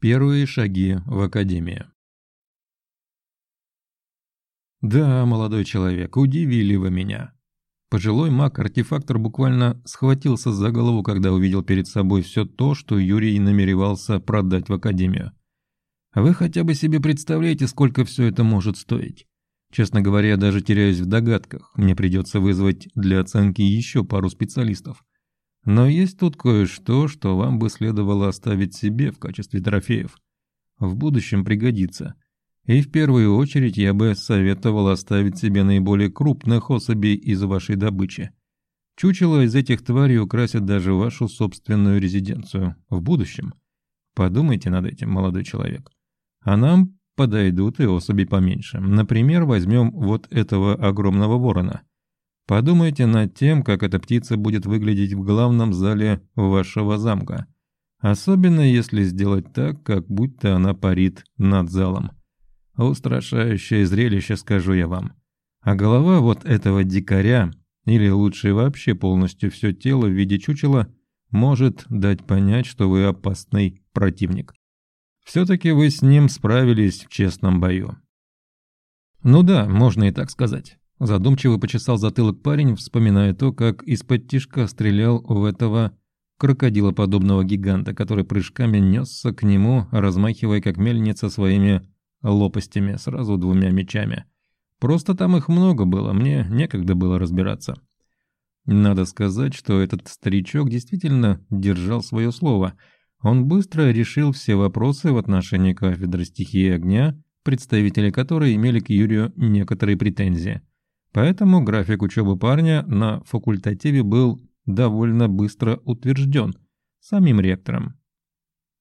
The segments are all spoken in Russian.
Первые шаги в Академии. «Да, молодой человек, удивили вы меня». Пожилой маг-артефактор буквально схватился за голову, когда увидел перед собой все то, что Юрий намеревался продать в Академию. Вы хотя бы себе представляете, сколько все это может стоить? Честно говоря, я даже теряюсь в догадках. Мне придется вызвать для оценки еще пару специалистов. Но есть тут кое-что, что вам бы следовало оставить себе в качестве трофеев. В будущем пригодится. И в первую очередь я бы советовал оставить себе наиболее крупных особей из вашей добычи. Чучело из этих тварей украсят даже вашу собственную резиденцию в будущем. Подумайте над этим, молодой человек. А нам подойдут и особи поменьше. Например, возьмем вот этого огромного ворона. Подумайте над тем, как эта птица будет выглядеть в главном зале вашего замка. Особенно если сделать так, как будто она парит над залом. Устрашающее зрелище, скажу я вам. А голова вот этого дикаря, или лучше вообще полностью все тело в виде чучела, может дать понять, что вы опасный противник. Все-таки вы с ним справились в честном бою. Ну да, можно и так сказать. Задумчиво почесал затылок парень, вспоминая то, как из-под тишка стрелял в этого крокодилоподобного гиганта, который прыжками несся к нему, размахивая как мельница своими лопастями, сразу двумя мечами. Просто там их много было, мне некогда было разбираться. Надо сказать, что этот старичок действительно держал свое слово. Он быстро решил все вопросы в отношении кафедры стихии огня, представители которой имели к Юрию некоторые претензии. Поэтому график учебы парня на факультативе был довольно быстро утвержден самим ректором.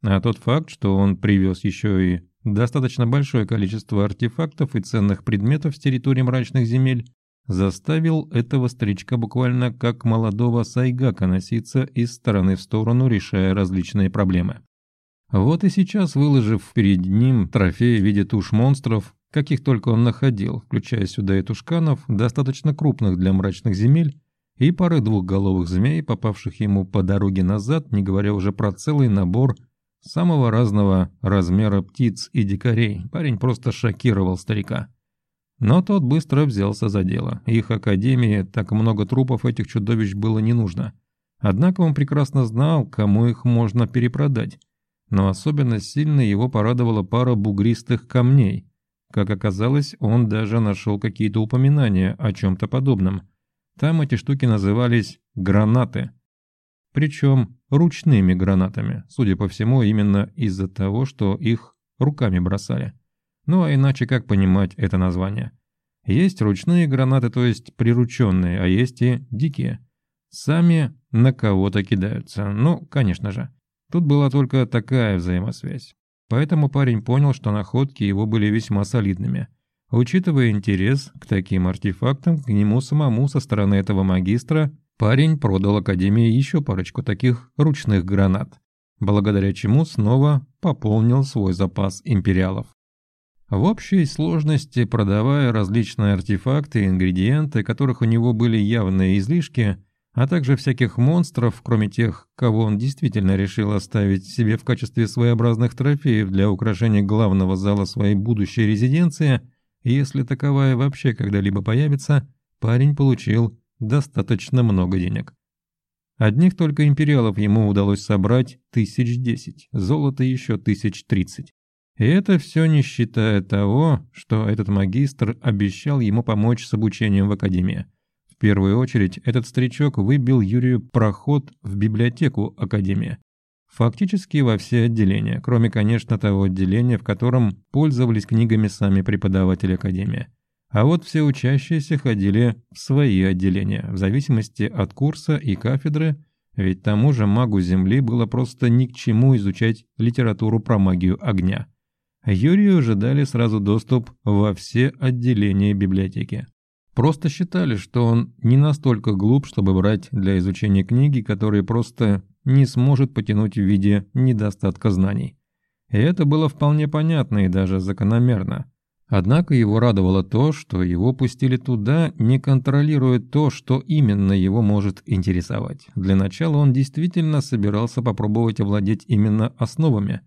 А тот факт, что он привез еще и достаточно большое количество артефактов и ценных предметов с территории мрачных земель, заставил этого старичка буквально как молодого сайгака носиться из стороны в сторону, решая различные проблемы. Вот и сейчас, выложив перед ним трофей в виде туш монстров, каких только он находил, включая сюда и тушканов, достаточно крупных для мрачных земель, и пары двухголовых змей, попавших ему по дороге назад, не говоря уже про целый набор самого разного размера птиц и дикарей. Парень просто шокировал старика. Но тот быстро взялся за дело. Их академии так много трупов этих чудовищ было не нужно. Однако он прекрасно знал, кому их можно перепродать. Но особенно сильно его порадовала пара бугристых камней, как оказалось, он даже нашел какие-то упоминания о чем-то подобном. Там эти штуки назывались «гранаты». Причем ручными гранатами, судя по всему, именно из-за того, что их руками бросали. Ну а иначе как понимать это название? Есть ручные гранаты, то есть прирученные, а есть и дикие. Сами на кого-то кидаются. Ну, конечно же. Тут была только такая взаимосвязь. Поэтому парень понял, что находки его были весьма солидными. Учитывая интерес к таким артефактам, к нему самому со стороны этого магистра, парень продал Академии еще парочку таких ручных гранат, благодаря чему снова пополнил свой запас империалов. В общей сложности, продавая различные артефакты и ингредиенты, которых у него были явные излишки, а также всяких монстров, кроме тех, кого он действительно решил оставить себе в качестве своеобразных трофеев для украшения главного зала своей будущей резиденции, если таковая вообще когда-либо появится, парень получил достаточно много денег. Одних только империалов ему удалось собрать тысяч десять, золота еще тысяч тридцать. И это все не считая того, что этот магистр обещал ему помочь с обучением в академии. В первую очередь, этот старичок выбил Юрию проход в библиотеку Академии. Фактически во все отделения, кроме, конечно, того отделения, в котором пользовались книгами сами преподаватели Академии. А вот все учащиеся ходили в свои отделения, в зависимости от курса и кафедры, ведь тому же магу Земли было просто ни к чему изучать литературу про магию огня. Юрию же дали сразу доступ во все отделения библиотеки. Просто считали, что он не настолько глуп, чтобы брать для изучения книги, которые просто не сможет потянуть в виде недостатка знаний. И это было вполне понятно и даже закономерно. Однако его радовало то, что его пустили туда, не контролируя то, что именно его может интересовать. Для начала он действительно собирался попробовать овладеть именно основами,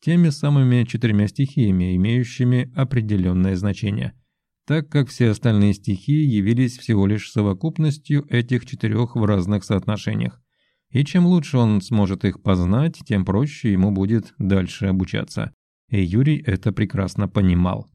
теми самыми четырьмя стихиями, имеющими определенное значение, так как все остальные стихии явились всего лишь совокупностью этих четырех в разных соотношениях. И чем лучше он сможет их познать, тем проще ему будет дальше обучаться. И Юрий это прекрасно понимал.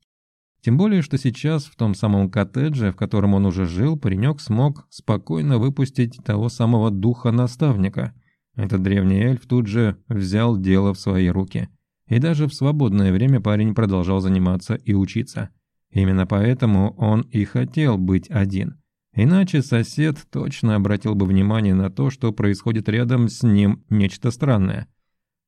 Тем более, что сейчас в том самом коттедже, в котором он уже жил, паренек смог спокойно выпустить того самого духа-наставника. Этот древний эльф тут же взял дело в свои руки. И даже в свободное время парень продолжал заниматься и учиться. Именно поэтому он и хотел быть один. Иначе сосед точно обратил бы внимание на то, что происходит рядом с ним нечто странное.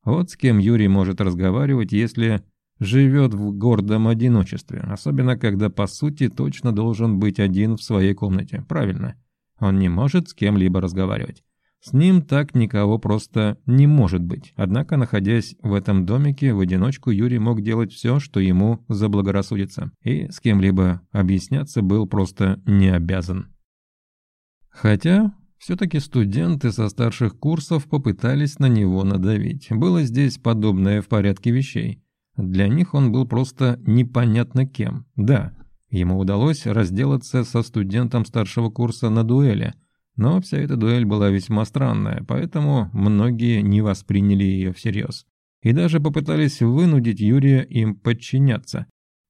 Вот с кем Юрий может разговаривать, если живет в гордом одиночестве, особенно когда по сути точно должен быть один в своей комнате, правильно? Он не может с кем-либо разговаривать. С ним так никого просто не может быть. Однако, находясь в этом домике, в одиночку Юрий мог делать все, что ему заблагорассудится, и с кем-либо объясняться был просто не обязан. Хотя, все-таки студенты со старших курсов попытались на него надавить. Было здесь подобное в порядке вещей. Для них он был просто непонятно кем. Да, ему удалось разделаться со студентом старшего курса на дуэли, но вся эта дуэль была весьма странная, поэтому многие не восприняли ее всерьез. И даже попытались вынудить Юрия им подчиняться.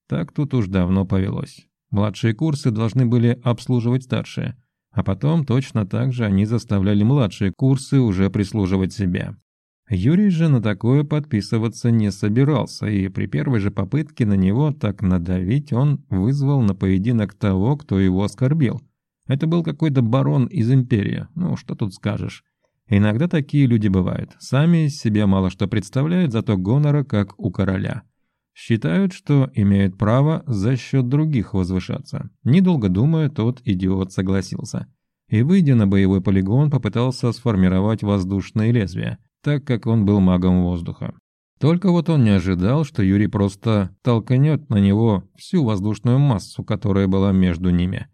Так тут уж давно повелось. Младшие курсы должны были обслуживать старшие, а потом точно так же они заставляли младшие курсы уже прислуживать себе. Юрий же на такое подписываться не собирался, и при первой же попытке на него так надавить он вызвал на поединок того, кто его оскорбил. Это был какой-то барон из империи, ну что тут скажешь. Иногда такие люди бывают, сами из себя мало что представляют, зато гонора как у короля. Считают, что имеют право за счет других возвышаться. Недолго думая, тот идиот согласился. И, выйдя на боевой полигон, попытался сформировать воздушные лезвия так как он был магом воздуха. Только вот он не ожидал, что Юрий просто толкнет на него всю воздушную массу, которая была между ними.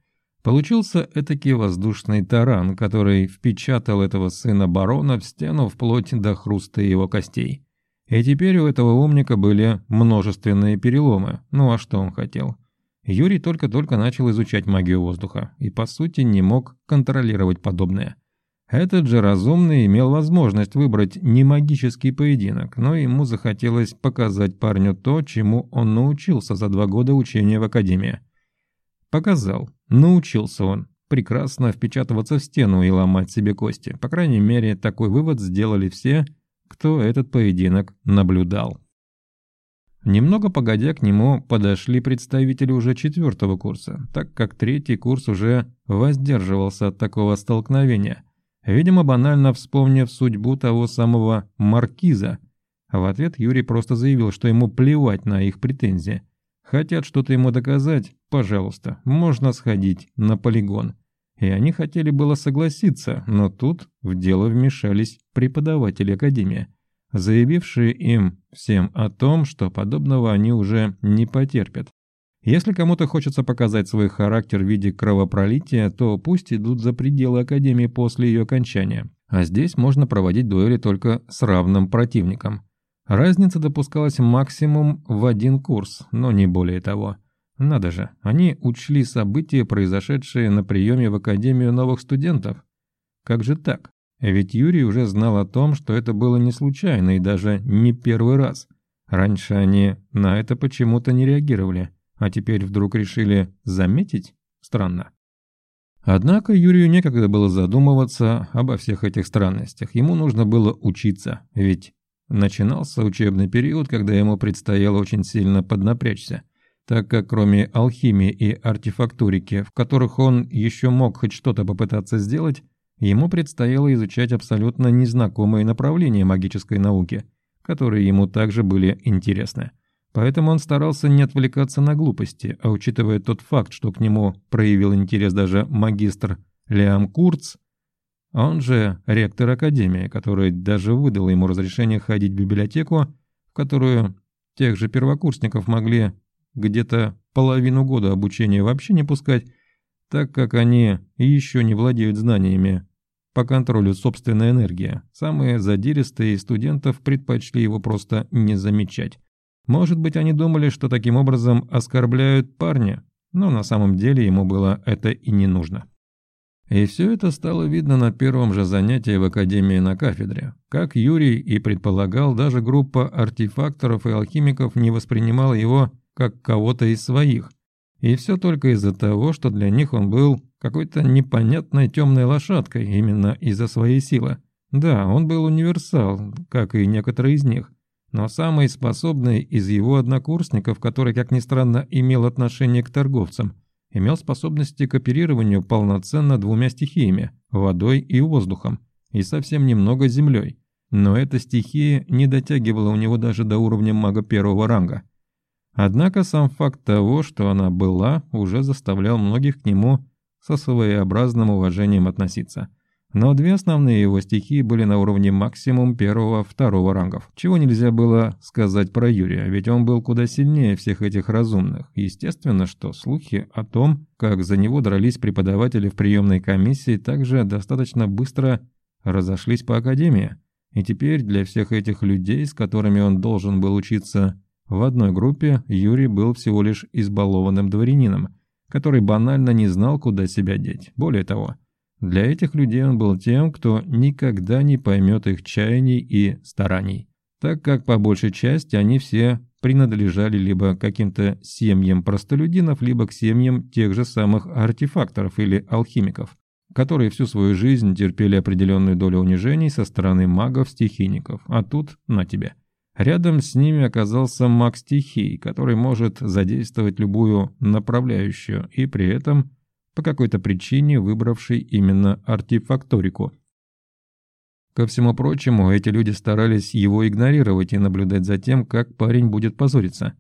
Получился этакий воздушный таран, который впечатал этого сына барона в стену вплоть до хруста его костей. И теперь у этого умника были множественные переломы. Ну а что он хотел? Юрий только-только начал изучать магию воздуха и, по сути, не мог контролировать подобное. Этот же разумный имел возможность выбрать не магический поединок, но ему захотелось показать парню то, чему он научился за два года учения в академии. Показал. Научился он прекрасно впечатываться в стену и ломать себе кости. По крайней мере, такой вывод сделали все, кто этот поединок наблюдал. Немного погодя к нему подошли представители уже четвертого курса, так как третий курс уже воздерживался от такого столкновения – видимо, банально вспомнив судьбу того самого маркиза. в ответ Юрий просто заявил, что ему плевать на их претензии. Хотят что-то ему доказать? Пожалуйста, можно сходить на полигон. И они хотели было согласиться, но тут в дело вмешались преподаватели Академии, заявившие им всем о том, что подобного они уже не потерпят. Если кому-то хочется показать свой характер в виде кровопролития, то пусть идут за пределы Академии после ее окончания. А здесь можно проводить дуэли только с равным противником. Разница допускалась максимум в один курс, но не более того. Надо же, они учли события, произошедшие на приеме в Академию новых студентов. Как же так? Ведь Юрий уже знал о том, что это было не случайно и даже не первый раз. Раньше они на это почему-то не реагировали. А теперь вдруг решили заметить? Странно. Однако Юрию некогда было задумываться обо всех этих странностях. Ему нужно было учиться, ведь начинался учебный период, когда ему предстояло очень сильно поднапрячься, так как кроме алхимии и артефактурики, в которых он еще мог хоть что-то попытаться сделать, ему предстояло изучать абсолютно незнакомые направления магической науки, которые ему также были интересны. Поэтому он старался не отвлекаться на глупости, а учитывая тот факт, что к нему проявил интерес даже магистр Лиам Курц, он же ректор Академии, который даже выдал ему разрешение ходить в библиотеку, в которую тех же первокурсников могли где-то половину года обучения вообще не пускать, так как они еще не владеют знаниями по контролю собственной энергии. Самые задиристые студентов предпочли его просто не замечать. Может быть, они думали, что таким образом оскорбляют парня, но на самом деле ему было это и не нужно. И все это стало видно на первом же занятии в Академии на кафедре. Как Юрий и предполагал, даже группа артефакторов и алхимиков не воспринимала его как кого-то из своих. И все только из-за того, что для них он был какой-то непонятной темной лошадкой именно из-за своей силы. Да, он был универсал, как и некоторые из них. Но самый способный из его однокурсников, который, как ни странно, имел отношение к торговцам – имел способности к оперированию полноценно двумя стихиями – водой и воздухом, и совсем немного землей. Но эта стихия не дотягивала у него даже до уровня мага первого ранга. Однако сам факт того, что она была, уже заставлял многих к нему со своеобразным уважением относиться – но две основные его стихии были на уровне максимум первого-второго рангов. Чего нельзя было сказать про Юрия, ведь он был куда сильнее всех этих разумных. Естественно, что слухи о том, как за него дрались преподаватели в приемной комиссии, также достаточно быстро разошлись по академии. И теперь для всех этих людей, с которыми он должен был учиться в одной группе, Юрий был всего лишь избалованным дворянином, который банально не знал, куда себя деть. Более того, для этих людей он был тем, кто никогда не поймет их чаяний и стараний, так как по большей части они все принадлежали либо каким-то семьям простолюдинов, либо к семьям тех же самых артефакторов или алхимиков, которые всю свою жизнь терпели определенную долю унижений со стороны магов-стихийников, а тут на тебе. Рядом с ними оказался маг стихий, который может задействовать любую направляющую и при этом по какой-то причине выбравший именно артефакторику. Ко всему прочему, эти люди старались его игнорировать и наблюдать за тем, как парень будет позориться.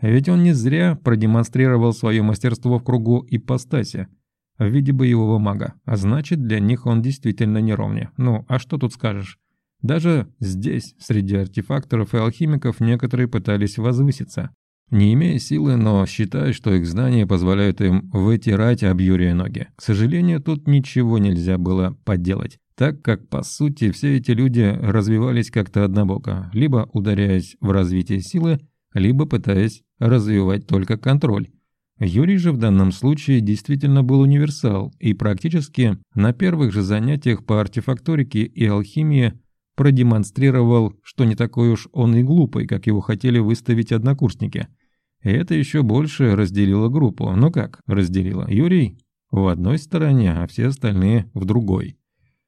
Ведь он не зря продемонстрировал свое мастерство в кругу ипостаси, в виде боевого мага, а значит для них он действительно не ровня. Ну, а что тут скажешь? Даже здесь, среди артефакторов и алхимиков, некоторые пытались возвыситься. Не имея силы, но считая, что их знания позволяют им вытирать об Юрия ноги. К сожалению, тут ничего нельзя было поделать, так как, по сути, все эти люди развивались как-то однобоко, либо ударяясь в развитие силы, либо пытаясь развивать только контроль. Юрий же в данном случае действительно был универсал и практически на первых же занятиях по артефакторике и алхимии продемонстрировал, что не такой уж он и глупый, как его хотели выставить однокурсники. И это еще больше разделило группу. Ну как разделило? Юрий в одной стороне, а все остальные в другой.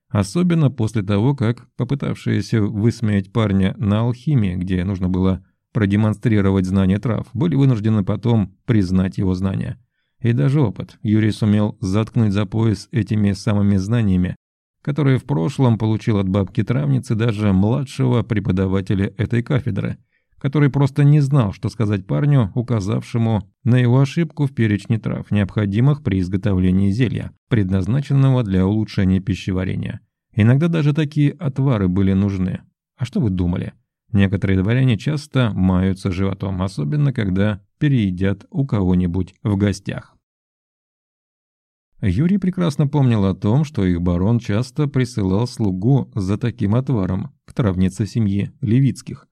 Особенно после того, как попытавшиеся высмеять парня на алхимии, где нужно было продемонстрировать знания трав, были вынуждены потом признать его знания. И даже опыт. Юрий сумел заткнуть за пояс этими самыми знаниями который в прошлом получил от бабки-травницы даже младшего преподавателя этой кафедры, который просто не знал, что сказать парню, указавшему на его ошибку в перечне трав, необходимых при изготовлении зелья, предназначенного для улучшения пищеварения. Иногда даже такие отвары были нужны. А что вы думали? Некоторые дворяне часто маются животом, особенно когда переедят у кого-нибудь в гостях. Юрий прекрасно помнил о том, что их барон часто присылал слугу за таким отваром к травнице семьи Левицких.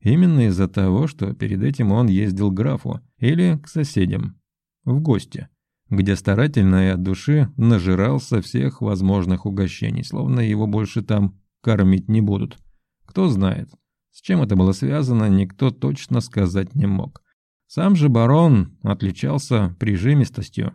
Именно из-за того, что перед этим он ездил к графу или к соседям в гости, где старательно и от души нажирался всех возможных угощений, словно его больше там кормить не будут. Кто знает, с чем это было связано, никто точно сказать не мог. Сам же барон отличался прижимистостью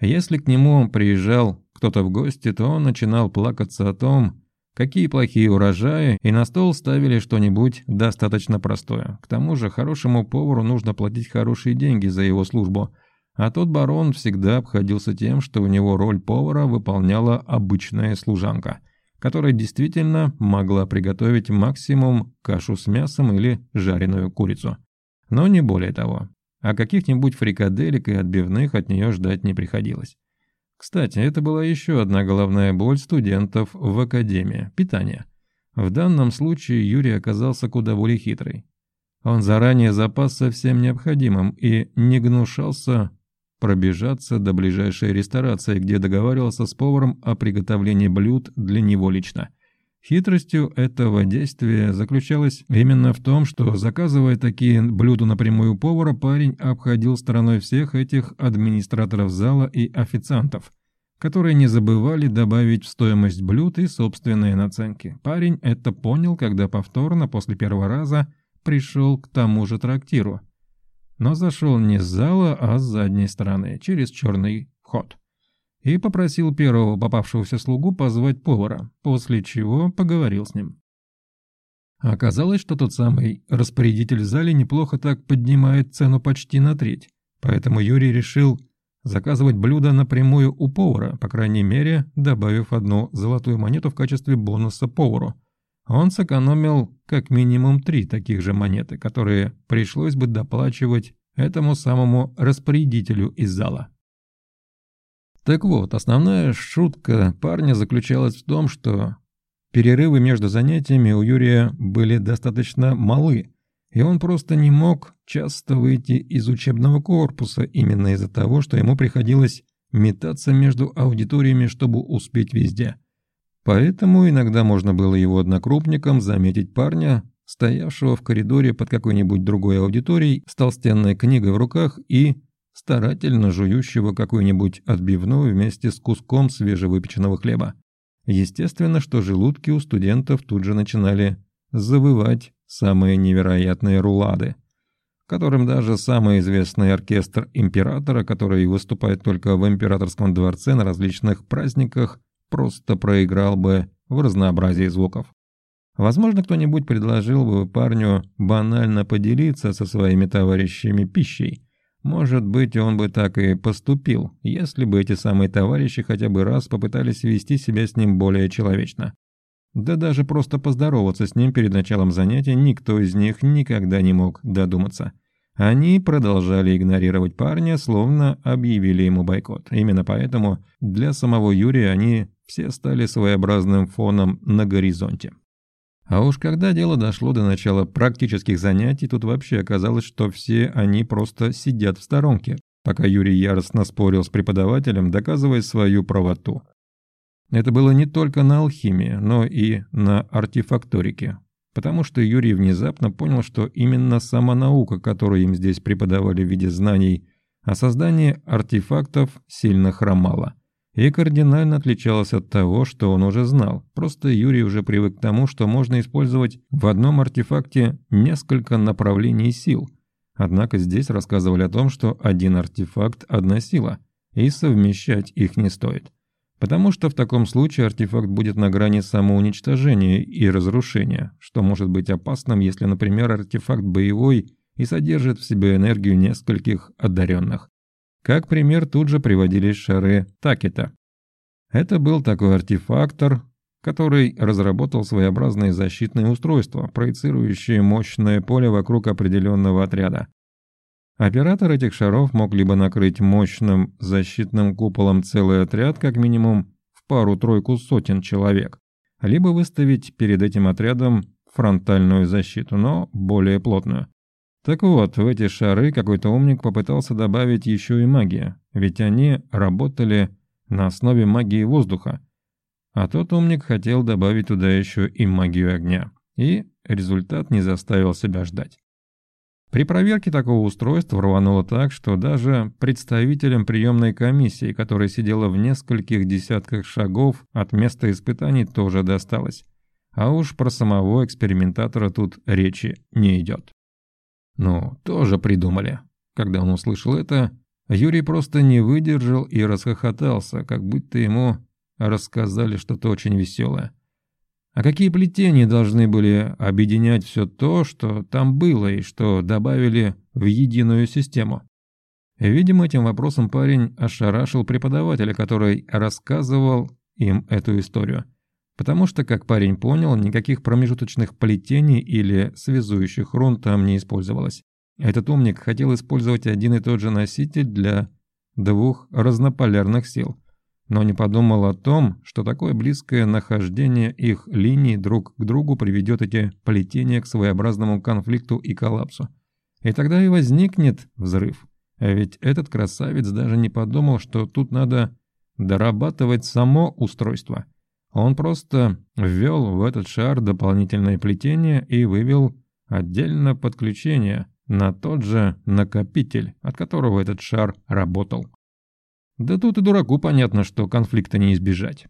если к нему приезжал кто-то в гости, то он начинал плакаться о том, какие плохие урожаи, и на стол ставили что-нибудь достаточно простое. К тому же хорошему повару нужно платить хорошие деньги за его службу, а тот барон всегда обходился тем, что у него роль повара выполняла обычная служанка, которая действительно могла приготовить максимум кашу с мясом или жареную курицу. Но не более того а каких-нибудь фрикаделек и отбивных от нее ждать не приходилось. Кстати, это была еще одна головная боль студентов в академии – питание. В данном случае Юрий оказался куда более хитрый. Он заранее запасся всем необходимым и не гнушался пробежаться до ближайшей ресторации, где договаривался с поваром о приготовлении блюд для него лично. Хитростью этого действия заключалась именно в том, что, заказывая такие блюда напрямую у повара, парень обходил стороной всех этих администраторов зала и официантов, которые не забывали добавить в стоимость блюд и собственные наценки. Парень это понял, когда повторно после первого раза пришел к тому же трактиру. Но зашел не с зала, а с задней стороны, через черный ход и попросил первого попавшегося слугу позвать повара, после чего поговорил с ним. Оказалось, что тот самый распорядитель в зале неплохо так поднимает цену почти на треть, поэтому Юрий решил заказывать блюдо напрямую у повара, по крайней мере, добавив одну золотую монету в качестве бонуса повару. Он сэкономил как минимум три таких же монеты, которые пришлось бы доплачивать этому самому распорядителю из зала. Так вот, основная шутка парня заключалась в том, что перерывы между занятиями у Юрия были достаточно малы, и он просто не мог часто выйти из учебного корпуса именно из-за того, что ему приходилось метаться между аудиториями, чтобы успеть везде. Поэтому иногда можно было его однокрупникам заметить парня, стоявшего в коридоре под какой-нибудь другой аудиторией с толстенной книгой в руках и старательно жующего какую-нибудь отбивную вместе с куском свежевыпеченного хлеба. Естественно, что желудки у студентов тут же начинали завывать самые невероятные рулады, которым даже самый известный оркестр императора, который выступает только в императорском дворце на различных праздниках, просто проиграл бы в разнообразии звуков. Возможно, кто-нибудь предложил бы парню банально поделиться со своими товарищами пищей, может быть, он бы так и поступил, если бы эти самые товарищи хотя бы раз попытались вести себя с ним более человечно. Да даже просто поздороваться с ним перед началом занятия никто из них никогда не мог додуматься. Они продолжали игнорировать парня, словно объявили ему бойкот. Именно поэтому для самого Юрия они все стали своеобразным фоном на горизонте. А уж когда дело дошло до начала практических занятий, тут вообще оказалось, что все они просто сидят в сторонке, пока Юрий яростно спорил с преподавателем, доказывая свою правоту. Это было не только на алхимии, но и на артефакторике, потому что Юрий внезапно понял, что именно сама наука, которую им здесь преподавали в виде знаний о создании артефактов, сильно хромала – и кардинально отличалась от того, что он уже знал. Просто Юрий уже привык к тому, что можно использовать в одном артефакте несколько направлений сил. Однако здесь рассказывали о том, что один артефакт – одна сила, и совмещать их не стоит. Потому что в таком случае артефакт будет на грани самоуничтожения и разрушения, что может быть опасным, если, например, артефакт боевой и содержит в себе энергию нескольких одаренных. Как пример тут же приводились шары Такета. Это был такой артефактор, который разработал своеобразные защитные устройства, проецирующие мощное поле вокруг определенного отряда. Оператор этих шаров мог либо накрыть мощным защитным куполом целый отряд, как минимум в пару-тройку сотен человек, либо выставить перед этим отрядом фронтальную защиту, но более плотную. Так вот, в эти шары какой-то умник попытался добавить еще и магию, ведь они работали на основе магии воздуха. А тот умник хотел добавить туда еще и магию огня. И результат не заставил себя ждать. При проверке такого устройства рвануло так, что даже представителям приемной комиссии, которая сидела в нескольких десятках шагов от места испытаний, тоже досталось. А уж про самого экспериментатора тут речи не идет. Ну, тоже придумали. Когда он услышал это, Юрий просто не выдержал и расхохотался, как будто ему рассказали что-то очень веселое. А какие плетения должны были объединять все то, что там было и что добавили в единую систему? Видимо, этим вопросом парень ошарашил преподавателя, который рассказывал им эту историю. Потому что, как парень понял, никаких промежуточных плетений или связующих рун там не использовалось. Этот умник хотел использовать один и тот же носитель для двух разнополярных сил, но не подумал о том, что такое близкое нахождение их линий друг к другу приведет эти плетения к своеобразному конфликту и коллапсу. И тогда и возникнет взрыв. А ведь этот красавец даже не подумал, что тут надо дорабатывать само устройство. Он просто ввел в этот шар дополнительное плетение и вывел отдельно подключение на тот же накопитель, от которого этот шар работал. Да тут и дураку понятно, что конфликта не избежать.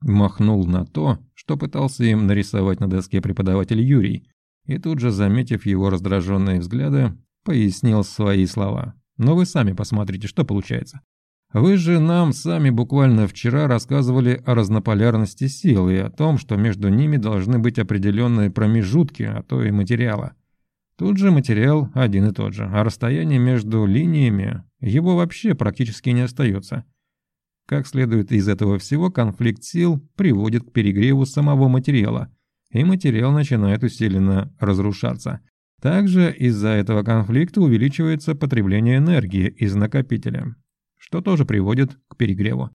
Махнул на то, что пытался им нарисовать на доске преподаватель Юрий, и тут же, заметив его раздраженные взгляды, пояснил свои слова. «Но вы сами посмотрите, что получается. Вы же нам сами буквально вчера рассказывали о разнополярности сил и о том, что между ними должны быть определенные промежутки, а то и материала. Тут же материал один и тот же, а расстояние между линиями его вообще практически не остается. Как следует из этого всего, конфликт сил приводит к перегреву самого материала, и материал начинает усиленно разрушаться. Также из-за этого конфликта увеличивается потребление энергии из накопителя, что тоже приводит к перегреву.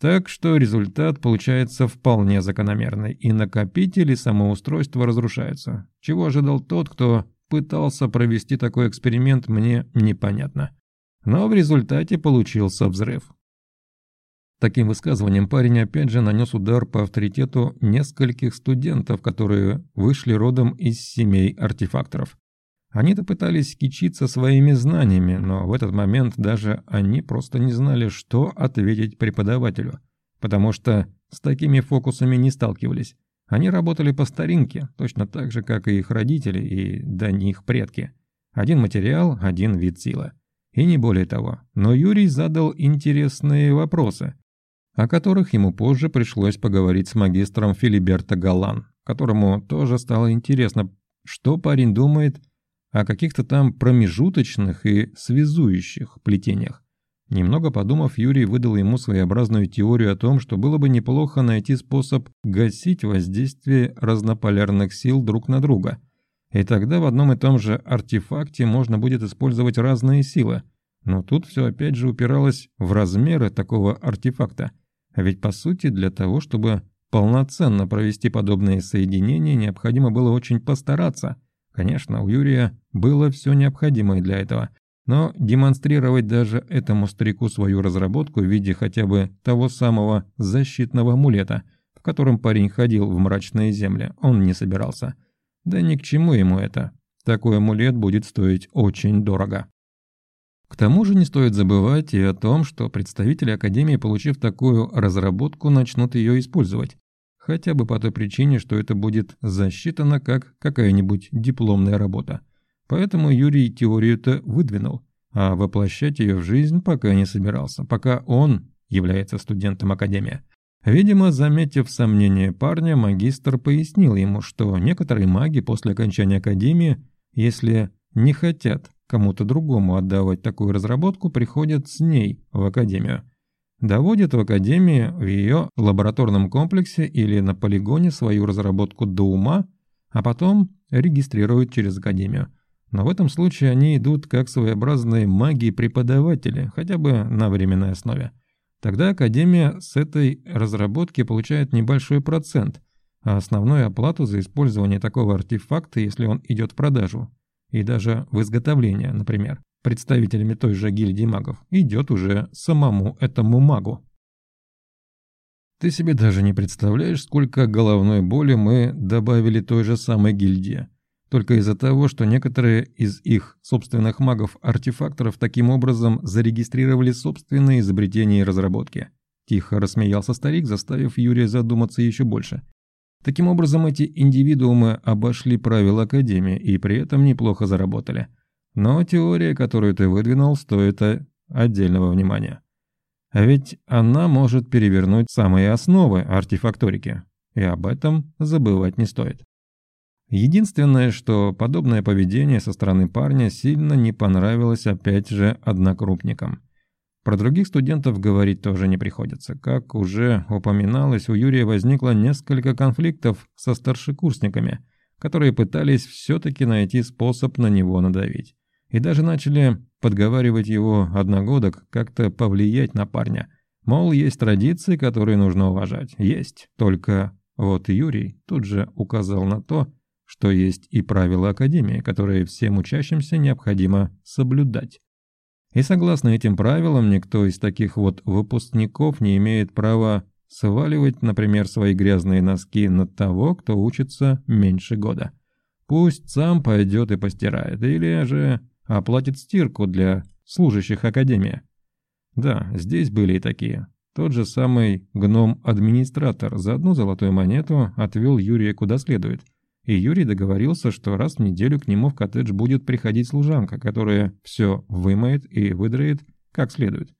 Так что результат получается вполне закономерный, и накопитель и само устройство разрушаются. Чего ожидал тот, кто пытался провести такой эксперимент, мне непонятно. Но в результате получился взрыв. Таким высказыванием парень опять же нанес удар по авторитету нескольких студентов, которые вышли родом из семей артефакторов. Они-то пытались кичиться своими знаниями, но в этот момент даже они просто не знали, что ответить преподавателю, потому что с такими фокусами не сталкивались. Они работали по старинке, точно так же, как и их родители и до них предки. Один материал, один вид силы. И не более того. Но Юрий задал интересные вопросы, о которых ему позже пришлось поговорить с магистром Филиберто Галан, которому тоже стало интересно, что парень думает о каких-то там промежуточных и связующих плетениях. Немного подумав, Юрий выдал ему своеобразную теорию о том, что было бы неплохо найти способ гасить воздействие разнополярных сил друг на друга. И тогда в одном и том же артефакте можно будет использовать разные силы. Но тут все опять же упиралось в размеры такого артефакта. А ведь по сути для того, чтобы полноценно провести подобные соединения, необходимо было очень постараться – Конечно, у Юрия было все необходимое для этого, но демонстрировать даже этому старику свою разработку в виде хотя бы того самого защитного амулета, в котором парень ходил в мрачные земли, он не собирался. Да ни к чему ему это. Такой амулет будет стоить очень дорого. К тому же не стоит забывать и о том, что представители Академии, получив такую разработку, начнут ее использовать. Хотя бы по той причине, что это будет засчитано как какая-нибудь дипломная работа. Поэтому Юрий теорию-то выдвинул, а воплощать ее в жизнь пока не собирался, пока он является студентом Академии. Видимо, заметив сомнение парня, магистр пояснил ему, что некоторые маги после окончания Академии, если не хотят кому-то другому отдавать такую разработку, приходят с ней в Академию – доводит в академии в ее лабораторном комплексе или на полигоне свою разработку до ума, а потом регистрируют через академию. Но в этом случае они идут как своеобразные маги-преподаватели, хотя бы на временной основе. Тогда академия с этой разработки получает небольшой процент, а основную оплату за использование такого артефакта, если он идет в продажу, и даже в изготовление, например, представителями той же гильдии магов, идет уже самому этому магу. Ты себе даже не представляешь, сколько головной боли мы добавили той же самой гильдии. Только из-за того, что некоторые из их собственных магов-артефакторов таким образом зарегистрировали собственные изобретения и разработки. Тихо рассмеялся старик, заставив Юрия задуматься еще больше. Таким образом, эти индивидуумы обошли правила Академии и при этом неплохо заработали – но теория, которую ты выдвинул, стоит отдельного внимания. А ведь она может перевернуть самые основы артефакторики, и об этом забывать не стоит. Единственное, что подобное поведение со стороны парня сильно не понравилось опять же однокрупникам. Про других студентов говорить тоже не приходится. Как уже упоминалось, у Юрия возникло несколько конфликтов со старшекурсниками, которые пытались все-таки найти способ на него надавить и даже начали подговаривать его одногодок как-то повлиять на парня. Мол, есть традиции, которые нужно уважать. Есть. Только вот Юрий тут же указал на то, что есть и правила Академии, которые всем учащимся необходимо соблюдать. И согласно этим правилам, никто из таких вот выпускников не имеет права сваливать, например, свои грязные носки на того, кто учится меньше года. Пусть сам пойдет и постирает, или же оплатит стирку для служащих Академии. Да, здесь были и такие. Тот же самый гном-администратор за одну золотую монету отвел Юрия куда следует. И Юрий договорился, что раз в неделю к нему в коттедж будет приходить служанка, которая все вымоет и выдроит как следует.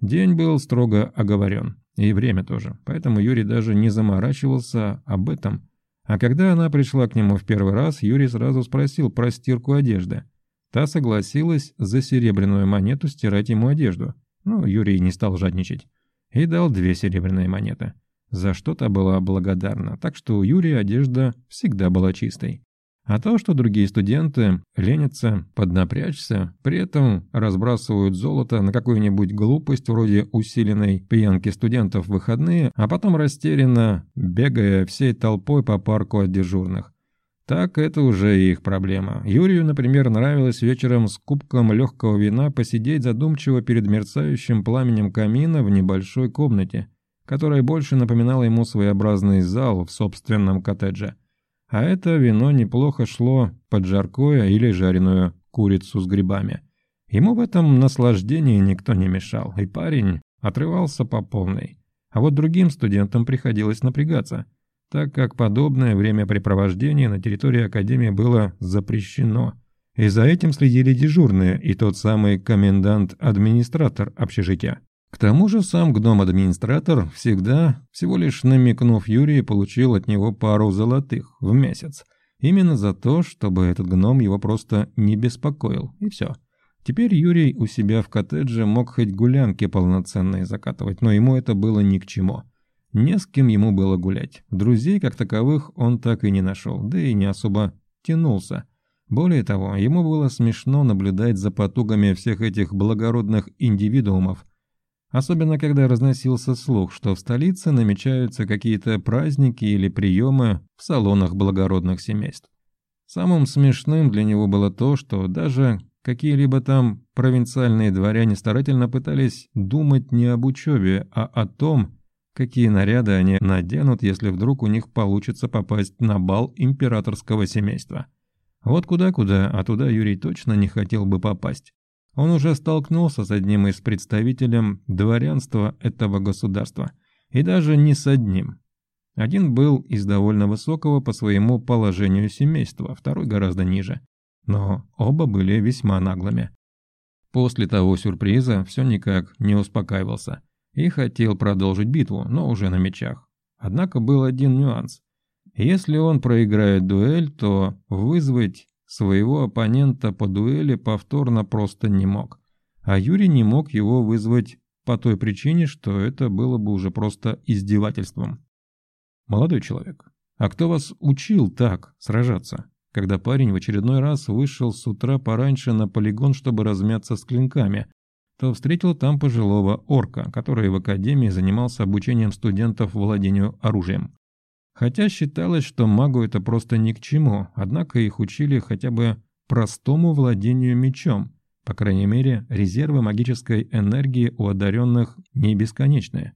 День был строго оговорен, и время тоже, поэтому Юрий даже не заморачивался об этом. А когда она пришла к нему в первый раз, Юрий сразу спросил про стирку одежды. Та согласилась за серебряную монету стирать ему одежду. Ну, Юрий не стал жадничать. И дал две серебряные монеты. За что-то была благодарна, так что у Юрия одежда всегда была чистой. А то, что другие студенты ленятся поднапрячься, при этом разбрасывают золото на какую-нибудь глупость вроде усиленной пьянки студентов в выходные, а потом растерянно, бегая всей толпой по парку от дежурных. Так это уже их проблема. Юрию, например, нравилось вечером с кубком легкого вина посидеть задумчиво перед мерцающим пламенем камина в небольшой комнате, которая больше напоминала ему своеобразный зал в собственном коттедже. А это вино неплохо шло под жаркое или жареную курицу с грибами. Ему в этом наслаждении никто не мешал, и парень отрывался по полной. А вот другим студентам приходилось напрягаться – так как подобное времяпрепровождение на территории Академии было запрещено. И за этим следили дежурные и тот самый комендант-администратор общежития. К тому же сам гном-администратор всегда, всего лишь намекнув Юрию, получил от него пару золотых в месяц. Именно за то, чтобы этот гном его просто не беспокоил, и все. Теперь Юрий у себя в коттедже мог хоть гулянки полноценные закатывать, но ему это было ни к чему. Не с кем ему было гулять. Друзей, как таковых, он так и не нашел, да и не особо тянулся. Более того, ему было смешно наблюдать за потугами всех этих благородных индивидуумов, особенно когда разносился слух, что в столице намечаются какие-то праздники или приемы в салонах благородных семейств. Самым смешным для него было то, что даже какие-либо там провинциальные дворяне старательно пытались думать не об учебе, а о том, какие наряды они наденут, если вдруг у них получится попасть на бал императорского семейства. Вот куда-куда, а туда Юрий точно не хотел бы попасть. Он уже столкнулся с одним из представителем дворянства этого государства. И даже не с одним. Один был из довольно высокого по своему положению семейства, второй гораздо ниже. Но оба были весьма наглыми. После того сюрприза все никак не успокаивался и хотел продолжить битву, но уже на мечах. Однако был один нюанс. Если он проиграет дуэль, то вызвать своего оппонента по дуэли повторно просто не мог. А Юрий не мог его вызвать по той причине, что это было бы уже просто издевательством. «Молодой человек, а кто вас учил так сражаться?» Когда парень в очередной раз вышел с утра пораньше на полигон, чтобы размяться с клинками, то встретил там пожилого орка, который в академии занимался обучением студентов владению оружием. Хотя считалось, что магу это просто ни к чему, однако их учили хотя бы простому владению мечом. По крайней мере, резервы магической энергии у одаренных не бесконечные.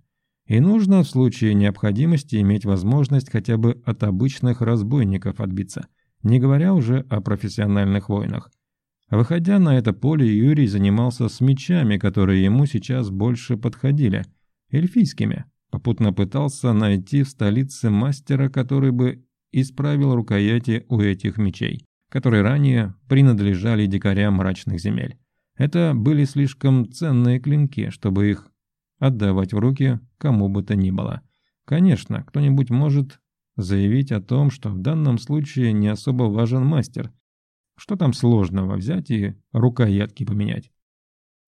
И нужно в случае необходимости иметь возможность хотя бы от обычных разбойников отбиться, не говоря уже о профессиональных воинах – Выходя на это поле, Юрий занимался с мечами, которые ему сейчас больше подходили, эльфийскими. Попутно пытался найти в столице мастера, который бы исправил рукояти у этих мечей, которые ранее принадлежали дикарям мрачных земель. Это были слишком ценные клинки, чтобы их отдавать в руки кому бы то ни было. Конечно, кто-нибудь может заявить о том, что в данном случае не особо важен мастер, что там сложного взять и рукоятки поменять?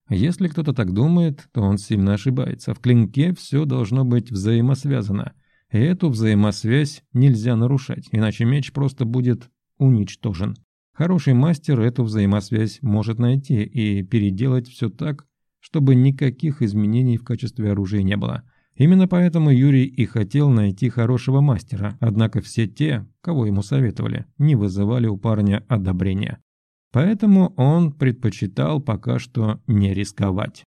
Если кто-то так думает, то он сильно ошибается. В клинке все должно быть взаимосвязано. И эту взаимосвязь нельзя нарушать, иначе меч просто будет уничтожен. Хороший мастер эту взаимосвязь может найти и переделать все так, чтобы никаких изменений в качестве оружия не было. Именно поэтому Юрий и хотел найти хорошего мастера, однако все те, кого ему советовали, не вызывали у парня одобрения. Поэтому он предпочитал пока что не рисковать.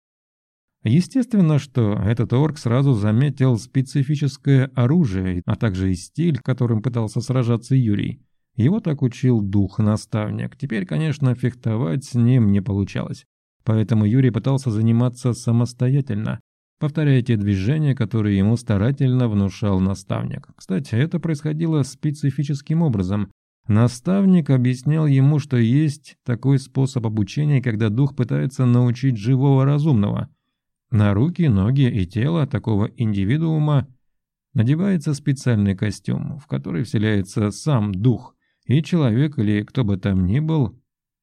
Естественно, что этот орк сразу заметил специфическое оружие, а также и стиль, которым пытался сражаться Юрий. Его так учил дух-наставник. Теперь, конечно, фехтовать с ним не получалось. Поэтому Юрий пытался заниматься самостоятельно, повторяя те движения, которые ему старательно внушал наставник. Кстати, это происходило специфическим образом. Наставник объяснял ему, что есть такой способ обучения, когда дух пытается научить живого разумного. На руки, ноги и тело такого индивидуума надевается специальный костюм, в который вселяется сам дух, и человек или кто бы там ни был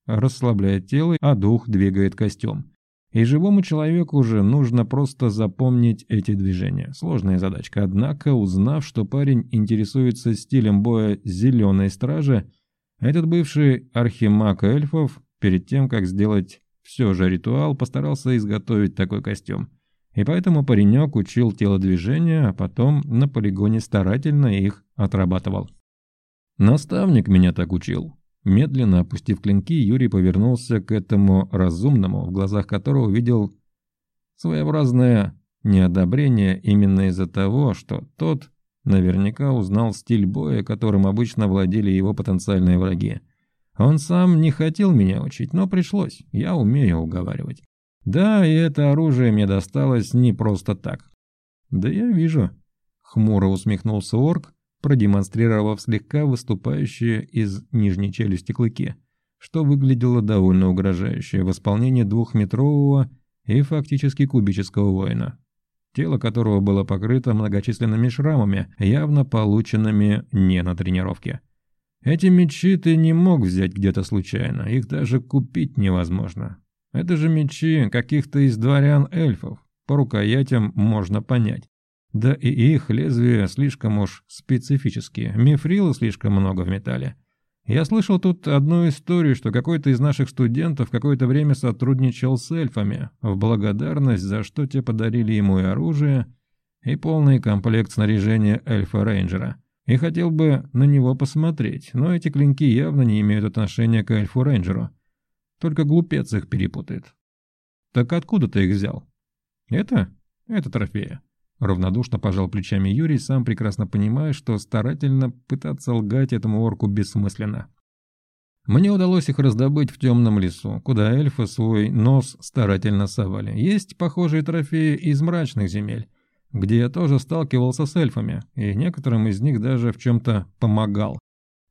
расслабляет тело, а дух двигает костюм. И живому человеку уже нужно просто запомнить эти движения. Сложная задачка. Однако, узнав, что парень интересуется стилем боя зеленой стражи, этот бывший архимаг эльфов, перед тем, как сделать все же ритуал, постарался изготовить такой костюм. И поэтому паренек учил телодвижения, а потом на полигоне старательно их отрабатывал. Наставник меня так учил. Медленно опустив клинки, Юрий повернулся к этому разумному, в глазах которого увидел своеобразное неодобрение именно из-за того, что тот наверняка узнал стиль боя, которым обычно владели его потенциальные враги. Он сам не хотел меня учить, но пришлось, я умею уговаривать. Да, и это оружие мне досталось не просто так. Да я вижу. Хмуро усмехнулся орк, продемонстрировав слегка выступающие из нижней челюсти клыки, что выглядело довольно угрожающе в исполнении двухметрового и фактически кубического воина, тело которого было покрыто многочисленными шрамами, явно полученными не на тренировке. Эти мечи ты не мог взять где-то случайно, их даже купить невозможно. Это же мечи каких-то из дворян эльфов, по рукоятям можно понять. Да и их лезвия слишком уж специфические, мифрила слишком много в металле. Я слышал тут одну историю, что какой-то из наших студентов какое-то время сотрудничал с эльфами, в благодарность за что те подарили ему и оружие, и полный комплект снаряжения эльфа-рейнджера. И хотел бы на него посмотреть, но эти клинки явно не имеют отношения к эльфу-рейнджеру. Только глупец их перепутает. Так откуда ты их взял? Это? Это трофея. Равнодушно пожал плечами Юрий, сам прекрасно понимая, что старательно пытаться лгать этому орку бессмысленно. Мне удалось их раздобыть в темном лесу, куда эльфы свой нос старательно совали. Есть похожие трофеи из мрачных земель, где я тоже сталкивался с эльфами, и некоторым из них даже в чем-то помогал.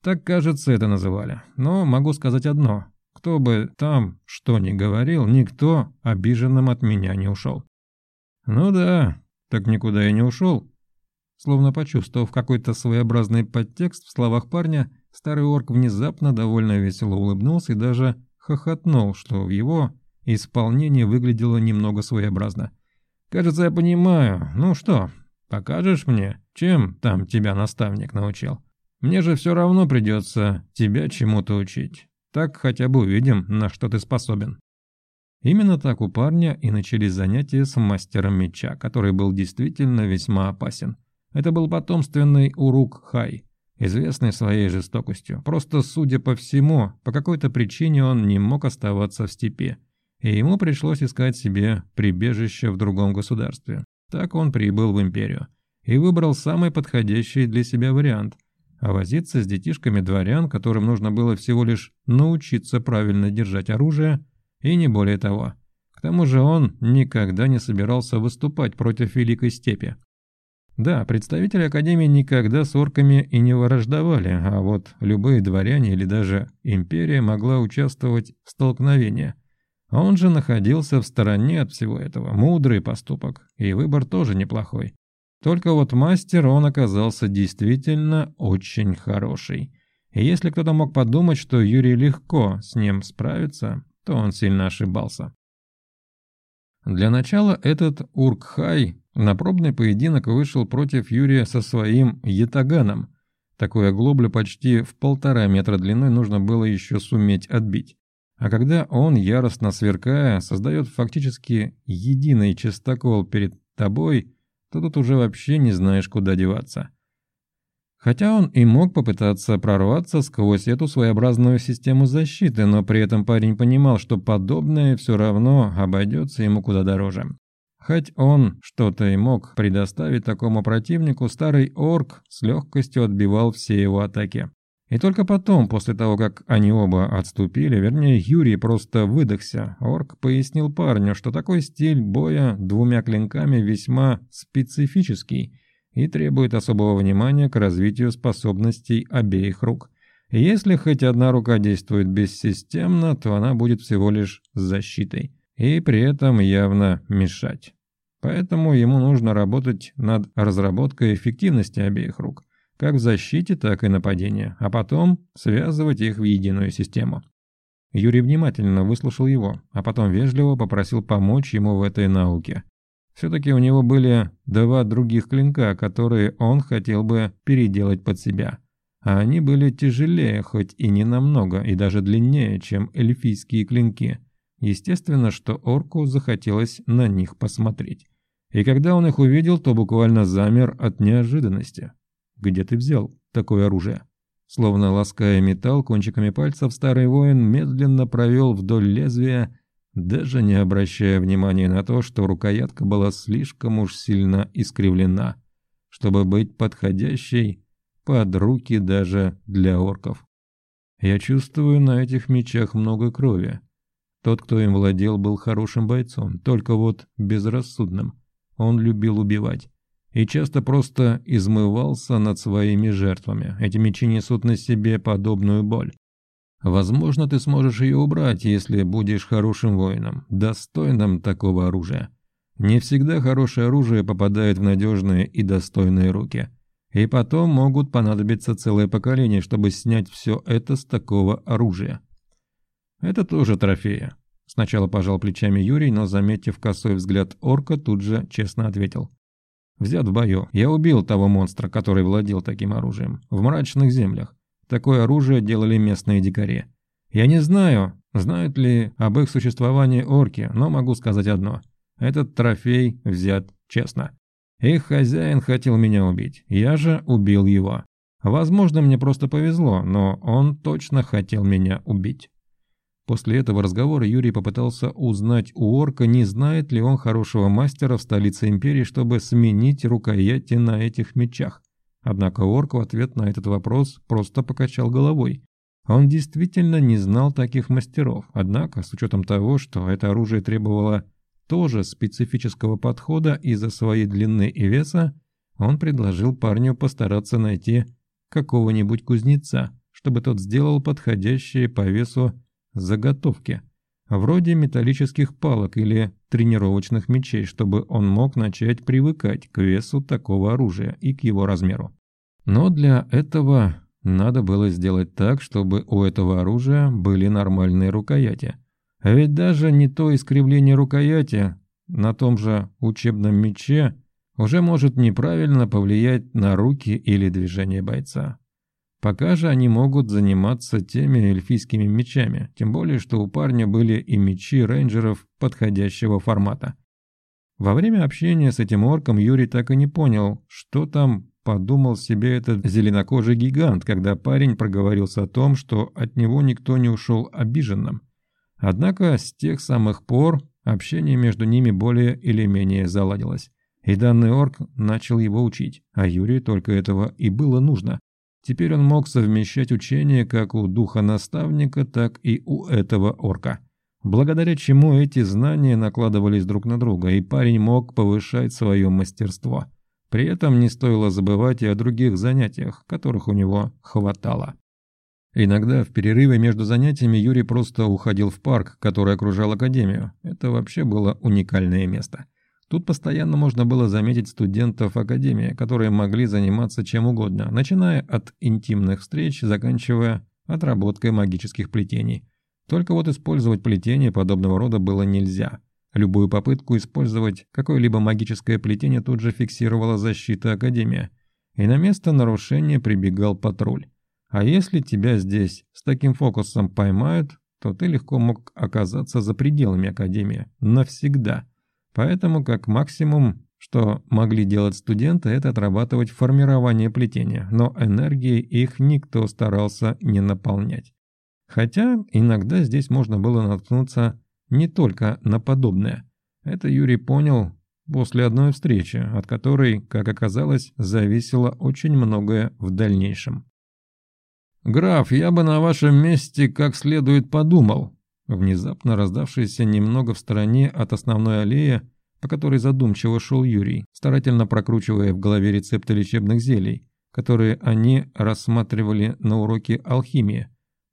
Так, кажется, это называли. Но могу сказать одно. Кто бы там что ни говорил, никто обиженным от меня не ушел. Ну да, так никуда и не ушел. Словно почувствовав какой-то своеобразный подтекст в словах парня, старый орк внезапно довольно весело улыбнулся и даже хохотнул, что в его исполнении выглядело немного своеобразно. «Кажется, я понимаю. Ну что, покажешь мне, чем там тебя наставник научил? Мне же все равно придется тебя чему-то учить. Так хотя бы увидим, на что ты способен». Именно так у парня и начались занятия с мастером меча, который был действительно весьма опасен. Это был потомственный Урук-Хай, известный своей жестокостью. Просто, судя по всему, по какой-то причине он не мог оставаться в степи, и ему пришлось искать себе прибежище в другом государстве. Так он прибыл в империю и выбрал самый подходящий для себя вариант – а возиться с детишками дворян, которым нужно было всего лишь научиться правильно держать оружие – и не более того. К тому же он никогда не собирался выступать против Великой Степи. Да, представители Академии никогда с орками и не враждовали, а вот любые дворяне или даже империя могла участвовать в столкновении. Он же находился в стороне от всего этого, мудрый поступок, и выбор тоже неплохой. Только вот мастер он оказался действительно очень хороший. И если кто-то мог подумать, что Юрий легко с ним справится, то он сильно ошибался. Для начала этот Уркхай на пробный поединок вышел против Юрия со своим ятаганом. Такую оглоблю почти в полтора метра длиной нужно было еще суметь отбить. А когда он, яростно сверкая, создает фактически единый чистокол перед тобой, то тут уже вообще не знаешь, куда деваться. Хотя он и мог попытаться прорваться сквозь эту своеобразную систему защиты, но при этом парень понимал, что подобное все равно обойдется ему куда дороже. Хоть он что-то и мог предоставить такому противнику, старый орк с легкостью отбивал все его атаки. И только потом, после того, как они оба отступили, вернее, Юрий просто выдохся, орк пояснил парню, что такой стиль боя двумя клинками весьма специфический и требует особого внимания к развитию способностей обеих рук. Если хоть одна рука действует бессистемно, то она будет всего лишь защитой и при этом явно мешать. Поэтому ему нужно работать над разработкой эффективности обеих рук, как в защите, так и нападении, а потом связывать их в единую систему. Юрий внимательно выслушал его, а потом вежливо попросил помочь ему в этой науке. Все-таки у него были два других клинка, которые он хотел бы переделать под себя. А они были тяжелее, хоть и не намного, и даже длиннее, чем эльфийские клинки – Естественно, что орку захотелось на них посмотреть. И когда он их увидел, то буквально замер от неожиданности. «Где ты взял такое оружие?» Словно лаская металл кончиками пальцев, старый воин медленно провел вдоль лезвия, даже не обращая внимания на то, что рукоятка была слишком уж сильно искривлена, чтобы быть подходящей под руки даже для орков. «Я чувствую на этих мечах много крови», тот, кто им владел, был хорошим бойцом, только вот безрассудным. Он любил убивать. И часто просто измывался над своими жертвами. Эти мечи несут на себе подобную боль. Возможно, ты сможешь ее убрать, если будешь хорошим воином, достойным такого оружия. Не всегда хорошее оружие попадает в надежные и достойные руки. И потом могут понадобиться целое поколение, чтобы снять все это с такого оружия. Это тоже трофеи. Сначала пожал плечами Юрий, но, заметив косой взгляд орка, тут же честно ответил. Взят в бою. Я убил того монстра, который владел таким оружием. В мрачных землях. Такое оружие делали местные дикари. Я не знаю, знают ли об их существовании орки, но могу сказать одно. Этот трофей взят честно. Их хозяин хотел меня убить. Я же убил его. Возможно, мне просто повезло, но он точно хотел меня убить. После этого разговора Юрий попытался узнать у орка, не знает ли он хорошего мастера в столице империи, чтобы сменить рукояти на этих мечах. Однако орк в ответ на этот вопрос просто покачал головой. Он действительно не знал таких мастеров, однако, с учетом того, что это оружие требовало тоже специфического подхода из-за своей длины и веса, он предложил парню постараться найти какого-нибудь кузнеца, чтобы тот сделал подходящие по весу заготовки, вроде металлических палок или тренировочных мечей, чтобы он мог начать привыкать к весу такого оружия и к его размеру. Но для этого надо было сделать так, чтобы у этого оружия были нормальные рукояти. А ведь даже не то искривление рукояти на том же учебном мече уже может неправильно повлиять на руки или движение бойца. Пока же они могут заниматься теми эльфийскими мечами, тем более, что у парня были и мечи рейнджеров подходящего формата. Во время общения с этим орком Юрий так и не понял, что там подумал себе этот зеленокожий гигант, когда парень проговорился о том, что от него никто не ушел обиженным. Однако с тех самых пор общение между ними более или менее заладилось. И данный орк начал его учить, а Юрию только этого и было нужно. Теперь он мог совмещать учения как у духа-наставника, так и у этого орка. Благодаря чему эти знания накладывались друг на друга, и парень мог повышать свое мастерство. При этом не стоило забывать и о других занятиях, которых у него хватало. Иногда в перерыве между занятиями Юрий просто уходил в парк, который окружал академию. Это вообще было уникальное место. Тут постоянно можно было заметить студентов Академии, которые могли заниматься чем угодно, начиная от интимных встреч, заканчивая отработкой магических плетений. Только вот использовать плетение подобного рода было нельзя. Любую попытку использовать какое-либо магическое плетение тут же фиксировала защита Академии, и на место нарушения прибегал патруль. А если тебя здесь с таким фокусом поймают, то ты легко мог оказаться за пределами Академии навсегда – Поэтому, как максимум, что могли делать студенты, это отрабатывать формирование плетения, но энергией их никто старался не наполнять. Хотя иногда здесь можно было наткнуться не только на подобное. Это Юрий понял после одной встречи, от которой, как оказалось, зависело очень многое в дальнейшем. «Граф, я бы на вашем месте как следует подумал». Внезапно раздавшийся немного в стороне от основной аллеи, по которой задумчиво шел Юрий, старательно прокручивая в голове рецепты лечебных зелий, которые они рассматривали на уроке алхимии,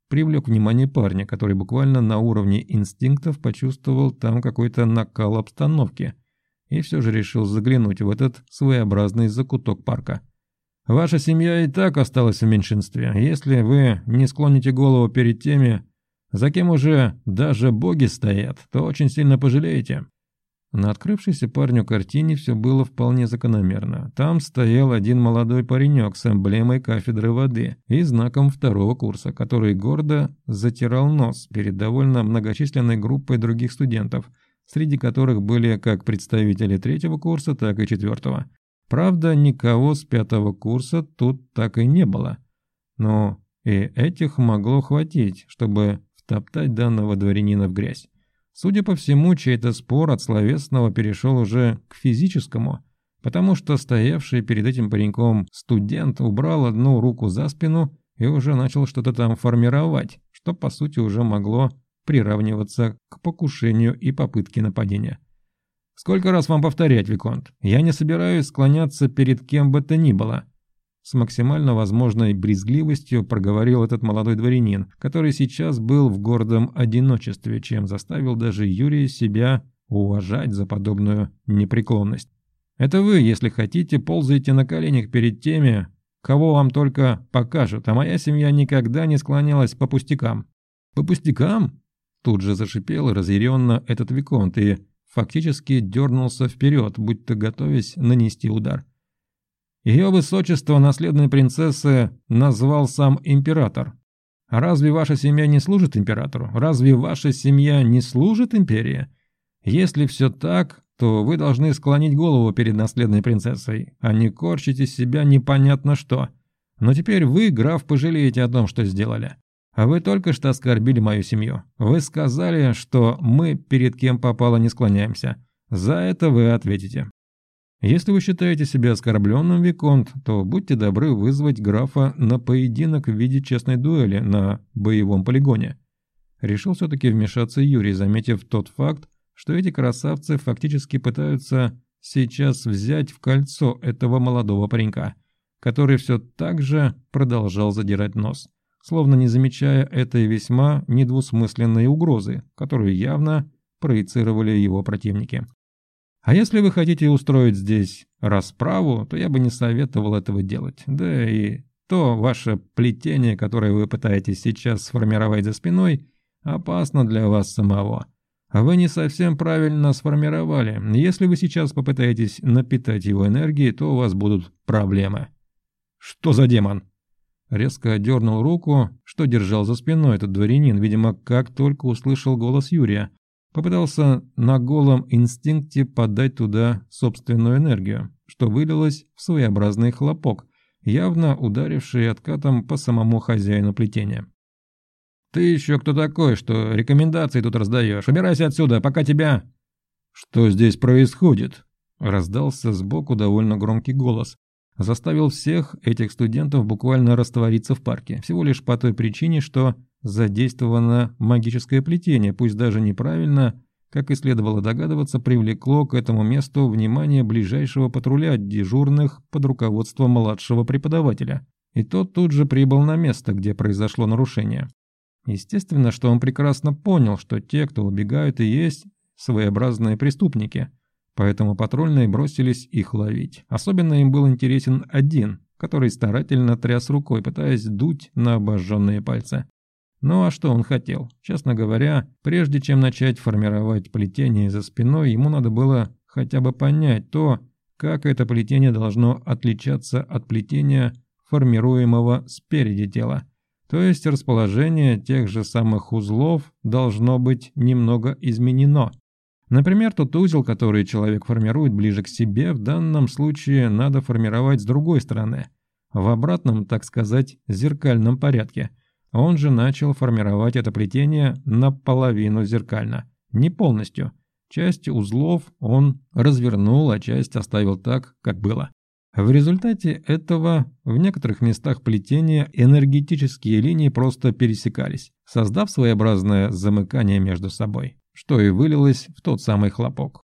привлек внимание парня, который буквально на уровне инстинктов почувствовал там какой-то накал обстановки и все же решил заглянуть в этот своеобразный закуток парка. «Ваша семья и так осталась в меньшинстве. Если вы не склоните голову перед теми, за кем уже даже боги стоят, то очень сильно пожалеете. На открывшейся парню картине все было вполне закономерно. Там стоял один молодой паренек с эмблемой кафедры воды и знаком второго курса, который гордо затирал нос перед довольно многочисленной группой других студентов, среди которых были как представители третьего курса, так и четвертого. Правда, никого с пятого курса тут так и не было. Но и этих могло хватить, чтобы втоптать данного дворянина в грязь. Судя по всему, чей-то спор от словесного перешел уже к физическому, потому что стоявший перед этим пареньком студент убрал одну руку за спину и уже начал что-то там формировать, что по сути уже могло приравниваться к покушению и попытке нападения. «Сколько раз вам повторять, Виконт? Я не собираюсь склоняться перед кем бы то ни было. С максимально возможной брезгливостью проговорил этот молодой дворянин, который сейчас был в гордом одиночестве, чем заставил даже Юрия себя уважать за подобную непреклонность. Это вы, если хотите, ползаете на коленях перед теми, кого вам только покажут, а моя семья никогда не склонялась по пустякам. По пустякам? Тут же зашипел разъяренно этот Виконт и фактически дернулся вперед, будто готовясь нанести удар. Ее высочество наследной принцессы назвал сам император. Разве ваша семья не служит императору? Разве ваша семья не служит империи? Если все так, то вы должны склонить голову перед наследной принцессой, а не корчить из себя непонятно что. Но теперь вы, граф, пожалеете о том, что сделали. А вы только что оскорбили мою семью. Вы сказали, что мы перед кем попало не склоняемся. За это вы ответите. Если вы считаете себя оскорбленным, Виконт, то будьте добры вызвать графа на поединок в виде честной дуэли на боевом полигоне. Решил все-таки вмешаться Юрий, заметив тот факт, что эти красавцы фактически пытаются сейчас взять в кольцо этого молодого паренька, который все так же продолжал задирать нос, словно не замечая этой весьма недвусмысленной угрозы, которую явно проецировали его противники. А если вы хотите устроить здесь расправу, то я бы не советовал этого делать. Да и то ваше плетение, которое вы пытаетесь сейчас сформировать за спиной, опасно для вас самого. Вы не совсем правильно сформировали. Если вы сейчас попытаетесь напитать его энергией, то у вас будут проблемы. Что за демон? Резко отдернул руку, что держал за спиной этот дворянин, видимо, как только услышал голос Юрия. Попытался на голом инстинкте подать туда собственную энергию, что вылилось в своеобразный хлопок, явно ударивший откатом по самому хозяину плетения. «Ты еще кто такой, что рекомендации тут раздаешь? Убирайся отсюда, пока тебя...» «Что здесь происходит?» Раздался сбоку довольно громкий голос. Заставил всех этих студентов буквально раствориться в парке, всего лишь по той причине, что задействовано магическое плетение, пусть даже неправильно, как и следовало догадываться, привлекло к этому месту внимание ближайшего патруля дежурных под руководством младшего преподавателя. И тот тут же прибыл на место, где произошло нарушение. Естественно, что он прекрасно понял, что те, кто убегают, и есть своеобразные преступники, поэтому патрульные бросились их ловить. Особенно им был интересен один, который старательно тряс рукой, пытаясь дуть на обожженные пальцы. Ну а что он хотел? Честно говоря, прежде чем начать формировать плетение за спиной, ему надо было хотя бы понять то, как это плетение должно отличаться от плетения, формируемого спереди тела. То есть расположение тех же самых узлов должно быть немного изменено. Например, тот узел, который человек формирует ближе к себе, в данном случае надо формировать с другой стороны, в обратном, так сказать, зеркальном порядке. Он же начал формировать это плетение наполовину зеркально, не полностью. Часть узлов он развернул, а часть оставил так, как было. В результате этого в некоторых местах плетения энергетические линии просто пересекались, создав своеобразное замыкание между собой что и вылилось в тот самый хлопок.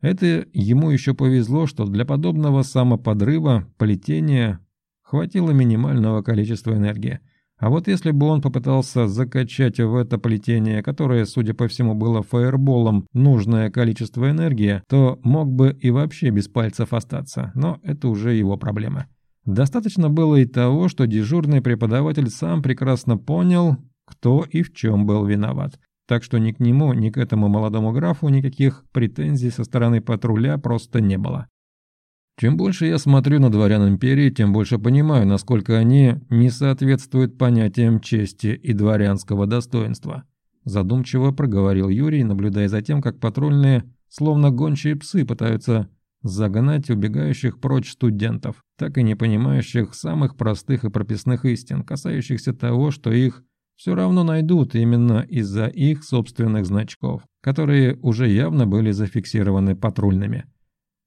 Это ему еще повезло, что для подобного самоподрыва, полетения, хватило минимального количества энергии. А вот если бы он попытался закачать в это плетение, которое, судя по всему, было фаерболом, нужное количество энергии, то мог бы и вообще без пальцев остаться, но это уже его проблема. Достаточно было и того, что дежурный преподаватель сам прекрасно понял, кто и в чем был виноват. Так что ни к нему, ни к этому молодому графу никаких претензий со стороны патруля просто не было. Чем больше я смотрю на дворян империи, тем больше понимаю, насколько они не соответствуют понятиям чести и дворянского достоинства. Задумчиво проговорил Юрий, наблюдая за тем, как патрульные, словно гончие псы, пытаются загнать убегающих прочь студентов, так и не понимающих самых простых и прописных истин, касающихся того, что их все равно найдут именно из-за их собственных значков, которые уже явно были зафиксированы патрульными.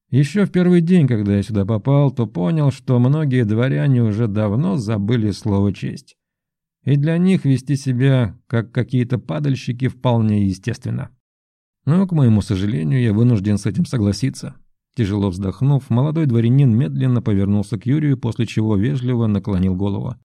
Еще в первый день, когда я сюда попал, то понял, что многие дворяне уже давно забыли слово «честь». И для них вести себя, как какие-то падальщики, вполне естественно. Но, к моему сожалению, я вынужден с этим согласиться. Тяжело вздохнув, молодой дворянин медленно повернулся к Юрию, после чего вежливо наклонил голову.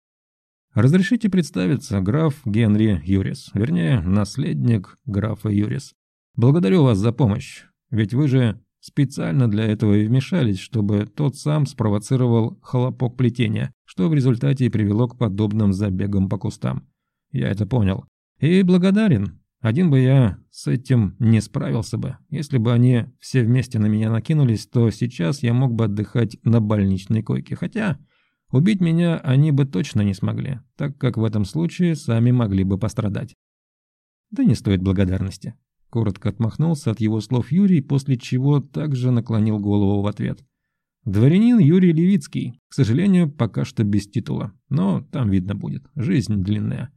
Разрешите представиться, граф Генри Юрис, вернее, наследник графа Юрис. Благодарю вас за помощь, ведь вы же специально для этого и вмешались, чтобы тот сам спровоцировал хлопок плетения, что в результате и привело к подобным забегам по кустам. Я это понял. И благодарен. Один бы я с этим не справился бы. Если бы они все вместе на меня накинулись, то сейчас я мог бы отдыхать на больничной койке. Хотя Убить меня они бы точно не смогли, так как в этом случае сами могли бы пострадать. Да не стоит благодарности. Коротко отмахнулся от его слов Юрий, после чего также наклонил голову в ответ. Дворянин Юрий Левицкий, к сожалению, пока что без титула, но там видно будет, жизнь длинная.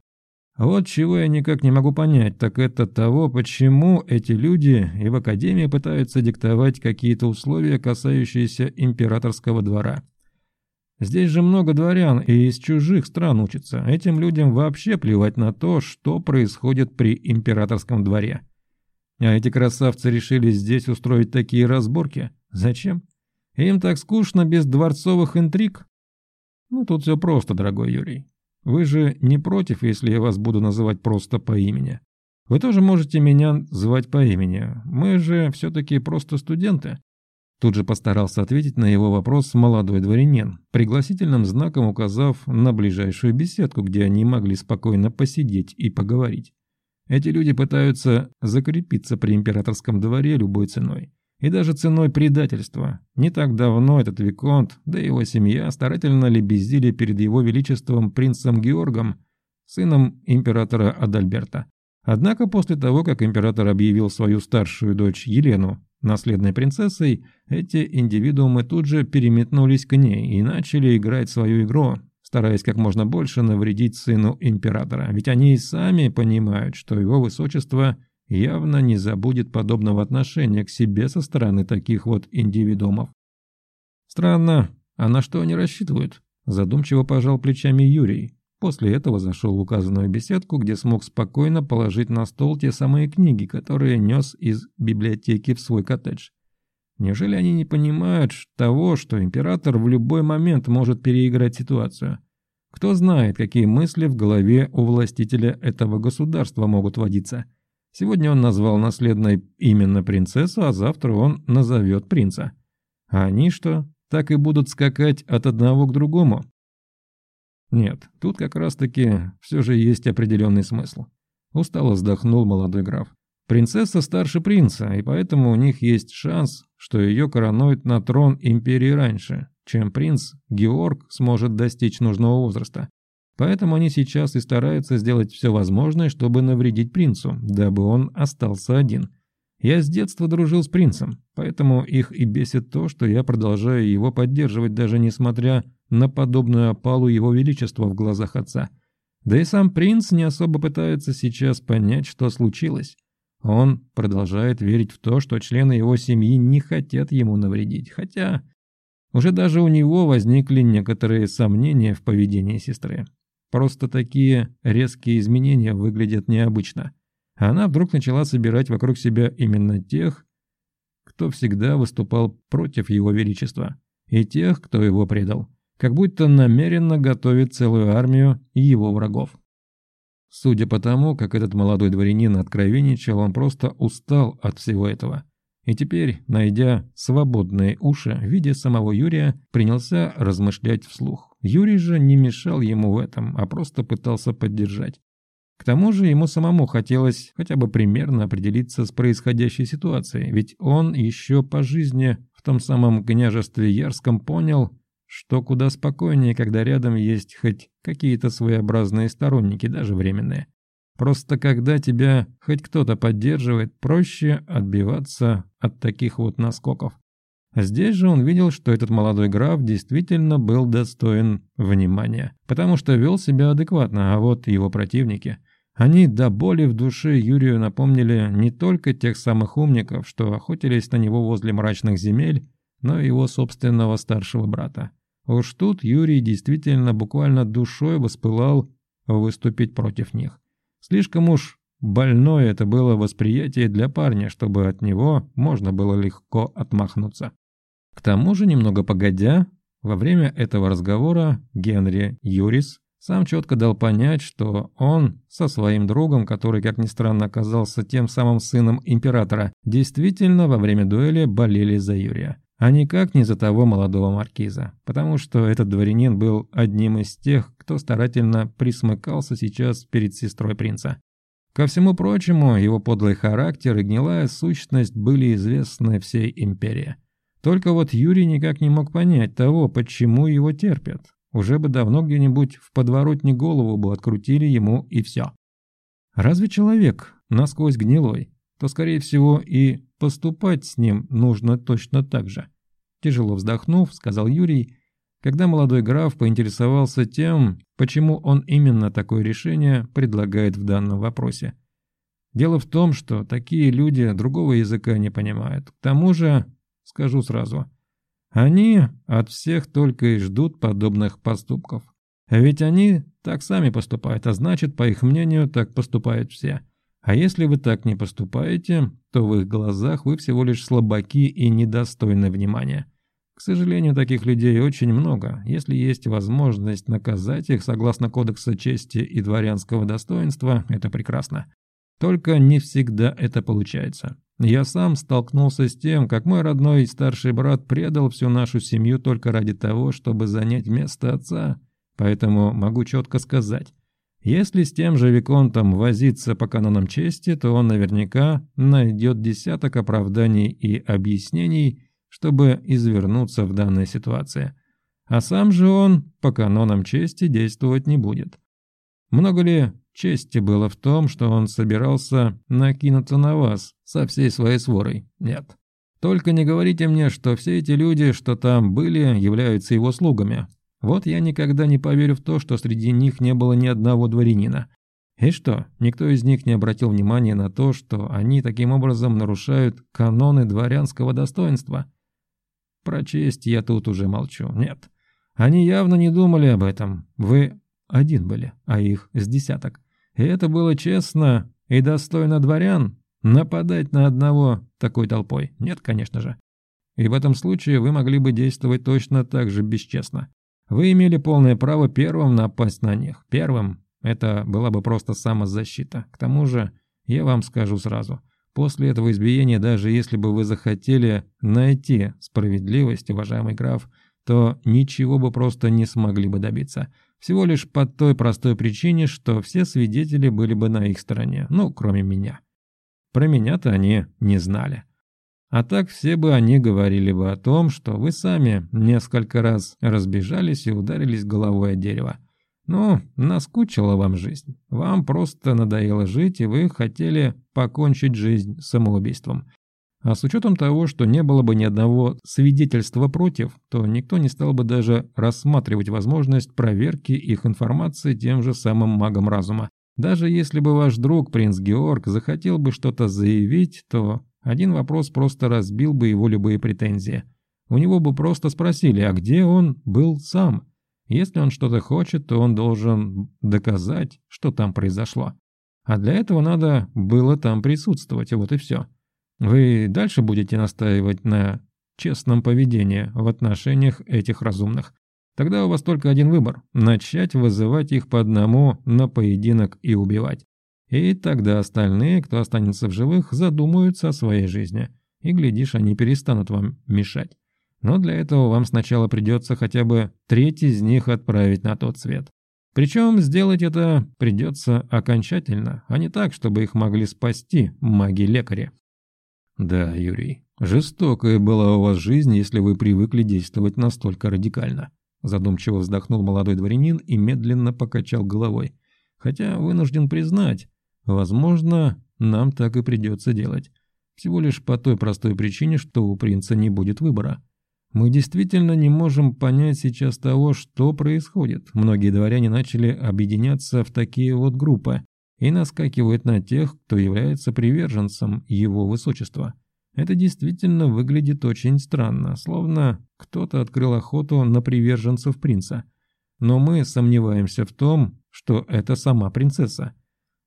Вот чего я никак не могу понять, так это того, почему эти люди и в Академии пытаются диктовать какие-то условия, касающиеся императорского двора. Здесь же много дворян и из чужих стран учатся. Этим людям вообще плевать на то, что происходит при императорском дворе. А эти красавцы решили здесь устроить такие разборки. Зачем? Им так скучно без дворцовых интриг? Ну, тут все просто, дорогой Юрий. Вы же не против, если я вас буду называть просто по имени. Вы тоже можете меня звать по имени. Мы же все-таки просто студенты. Тут же постарался ответить на его вопрос молодой дворянин, пригласительным знаком указав на ближайшую беседку, где они могли спокойно посидеть и поговорить. Эти люди пытаются закрепиться при императорском дворе любой ценой. И даже ценой предательства. Не так давно этот Виконт, да и его семья старательно лебезили перед его величеством принцем Георгом, сыном императора Адальберта. Однако после того, как император объявил свою старшую дочь Елену наследной принцессой, эти индивидуумы тут же переметнулись к ней и начали играть свою игру, стараясь как можно больше навредить сыну императора, ведь они и сами понимают, что его высочество явно не забудет подобного отношения к себе со стороны таких вот индивидуумов. Странно, а на что они рассчитывают? Задумчиво пожал плечами Юрий. После этого зашел в указанную беседку, где смог спокойно положить на стол те самые книги, которые нес из библиотеки в свой коттедж. Неужели они не понимают того, что император в любой момент может переиграть ситуацию? Кто знает, какие мысли в голове у властителя этого государства могут водиться. Сегодня он назвал наследной именно принцессу, а завтра он назовет принца. А они что, так и будут скакать от одного к другому? Нет, тут как раз-таки все же есть определенный смысл. Устало вздохнул молодой граф. Принцесса старше принца, и поэтому у них есть шанс, что ее коронуют на трон империи раньше, чем принц Георг сможет достичь нужного возраста. Поэтому они сейчас и стараются сделать все возможное, чтобы навредить принцу, дабы он остался один. Я с детства дружил с принцем, поэтому их и бесит то, что я продолжаю его поддерживать, даже несмотря на подобную опалу его величества в глазах отца. Да и сам принц не особо пытается сейчас понять, что случилось. Он продолжает верить в то, что члены его семьи не хотят ему навредить, хотя уже даже у него возникли некоторые сомнения в поведении сестры. Просто такие резкие изменения выглядят необычно. Она вдруг начала собирать вокруг себя именно тех, кто всегда выступал против его величества, и тех, кто его предал, как будто намеренно готовит целую армию его врагов. Судя по тому, как этот молодой дворянин откровенничал, он просто устал от всего этого. И теперь, найдя свободные уши, видя самого Юрия, принялся размышлять вслух. Юрий же не мешал ему в этом, а просто пытался поддержать. К тому же ему самому хотелось хотя бы примерно определиться с происходящей ситуацией, ведь он еще по жизни в том самом княжестве Ярском понял, что куда спокойнее, когда рядом есть хоть какие-то своеобразные сторонники, даже временные. Просто когда тебя хоть кто-то поддерживает, проще отбиваться от таких вот наскоков. Здесь же он видел, что этот молодой граф действительно был достоин внимания, потому что вел себя адекватно, а вот его противники... Они до боли в душе Юрию напомнили не только тех самых умников, что охотились на него возле мрачных земель, но его собственного старшего брата. Уж тут Юрий действительно буквально душой воспылал выступить против них. Слишком уж больное это было восприятие для парня, чтобы от него можно было легко отмахнуться. К тому же, немного погодя, во время этого разговора Генри Юрис сам четко дал понять, что он со своим другом, который, как ни странно, оказался тем самым сыном императора, действительно во время дуэли болели за Юрия, а никак не за того молодого маркиза, потому что этот дворянин был одним из тех, кто старательно присмыкался сейчас перед сестрой принца. Ко всему прочему, его подлый характер и гнилая сущность были известны всей империи. Только вот Юрий никак не мог понять того, почему его терпят. Уже бы давно где-нибудь в подворотне голову бы открутили ему и все. Разве человек насквозь гнилой, то, скорее всего, и поступать с ним нужно точно так же. Тяжело вздохнув, сказал Юрий, когда молодой граф поинтересовался тем, почему он именно такое решение предлагает в данном вопросе. Дело в том, что такие люди другого языка не понимают. К тому же скажу сразу. Они от всех только и ждут подобных поступков. Ведь они так сами поступают, а значит, по их мнению, так поступают все. А если вы так не поступаете, то в их глазах вы всего лишь слабаки и недостойны внимания. К сожалению, таких людей очень много. Если есть возможность наказать их согласно Кодекса чести и дворянского достоинства, это прекрасно. Только не всегда это получается. Я сам столкнулся с тем, как мой родной старший брат предал всю нашу семью только ради того, чтобы занять место отца. Поэтому могу четко сказать, если с тем же Виконтом возиться по канонам чести, то он наверняка найдет десяток оправданий и объяснений, чтобы извернуться в данной ситуации. А сам же он по канонам чести действовать не будет. Много ли чести было в том, что он собирался накинуться на вас со всей своей сворой. Нет. Только не говорите мне, что все эти люди, что там были, являются его слугами. Вот я никогда не поверю в то, что среди них не было ни одного дворянина. И что, никто из них не обратил внимания на то, что они таким образом нарушают каноны дворянского достоинства? Про честь я тут уже молчу. Нет. Они явно не думали об этом. Вы один были, а их с десяток. И это было честно и достойно дворян нападать на одного такой толпой. Нет, конечно же. И в этом случае вы могли бы действовать точно так же бесчестно. Вы имели полное право первым напасть на них. Первым это была бы просто самозащита. К тому же, я вам скажу сразу, после этого избиения, даже если бы вы захотели найти справедливость, уважаемый граф, то ничего бы просто не смогли бы добиться. Всего лишь по той простой причине, что все свидетели были бы на их стороне, ну, кроме меня. Про меня-то они не знали. А так все бы они говорили бы о том, что вы сами несколько раз разбежались и ударились головой о дерево. Ну, наскучила вам жизнь. Вам просто надоело жить, и вы хотели покончить жизнь самоубийством. А с учетом того, что не было бы ни одного свидетельства против, то никто не стал бы даже рассматривать возможность проверки их информации тем же самым магом разума. Даже если бы ваш друг, принц Георг, захотел бы что-то заявить, то один вопрос просто разбил бы его любые претензии. У него бы просто спросили, а где он был сам? Если он что-то хочет, то он должен доказать, что там произошло. А для этого надо было там присутствовать, вот и все. Вы дальше будете настаивать на честном поведении в отношениях этих разумных. Тогда у вас только один выбор – начать вызывать их по одному на поединок и убивать. И тогда остальные, кто останется в живых, задумаются о своей жизни. И, глядишь, они перестанут вам мешать. Но для этого вам сначала придется хотя бы треть из них отправить на тот свет. Причем сделать это придется окончательно, а не так, чтобы их могли спасти маги-лекари. Да, Юрий, жестокая была у вас жизнь, если вы привыкли действовать настолько радикально. Задумчиво вздохнул молодой дворянин и медленно покачал головой. Хотя вынужден признать, возможно, нам так и придется делать. Всего лишь по той простой причине, что у принца не будет выбора. Мы действительно не можем понять сейчас того, что происходит. Многие дворяне начали объединяться в такие вот группы и наскакивают на тех, кто является приверженцем его высочества. Это действительно выглядит очень странно, словно кто-то открыл охоту на приверженцев принца. Но мы сомневаемся в том, что это сама принцесса.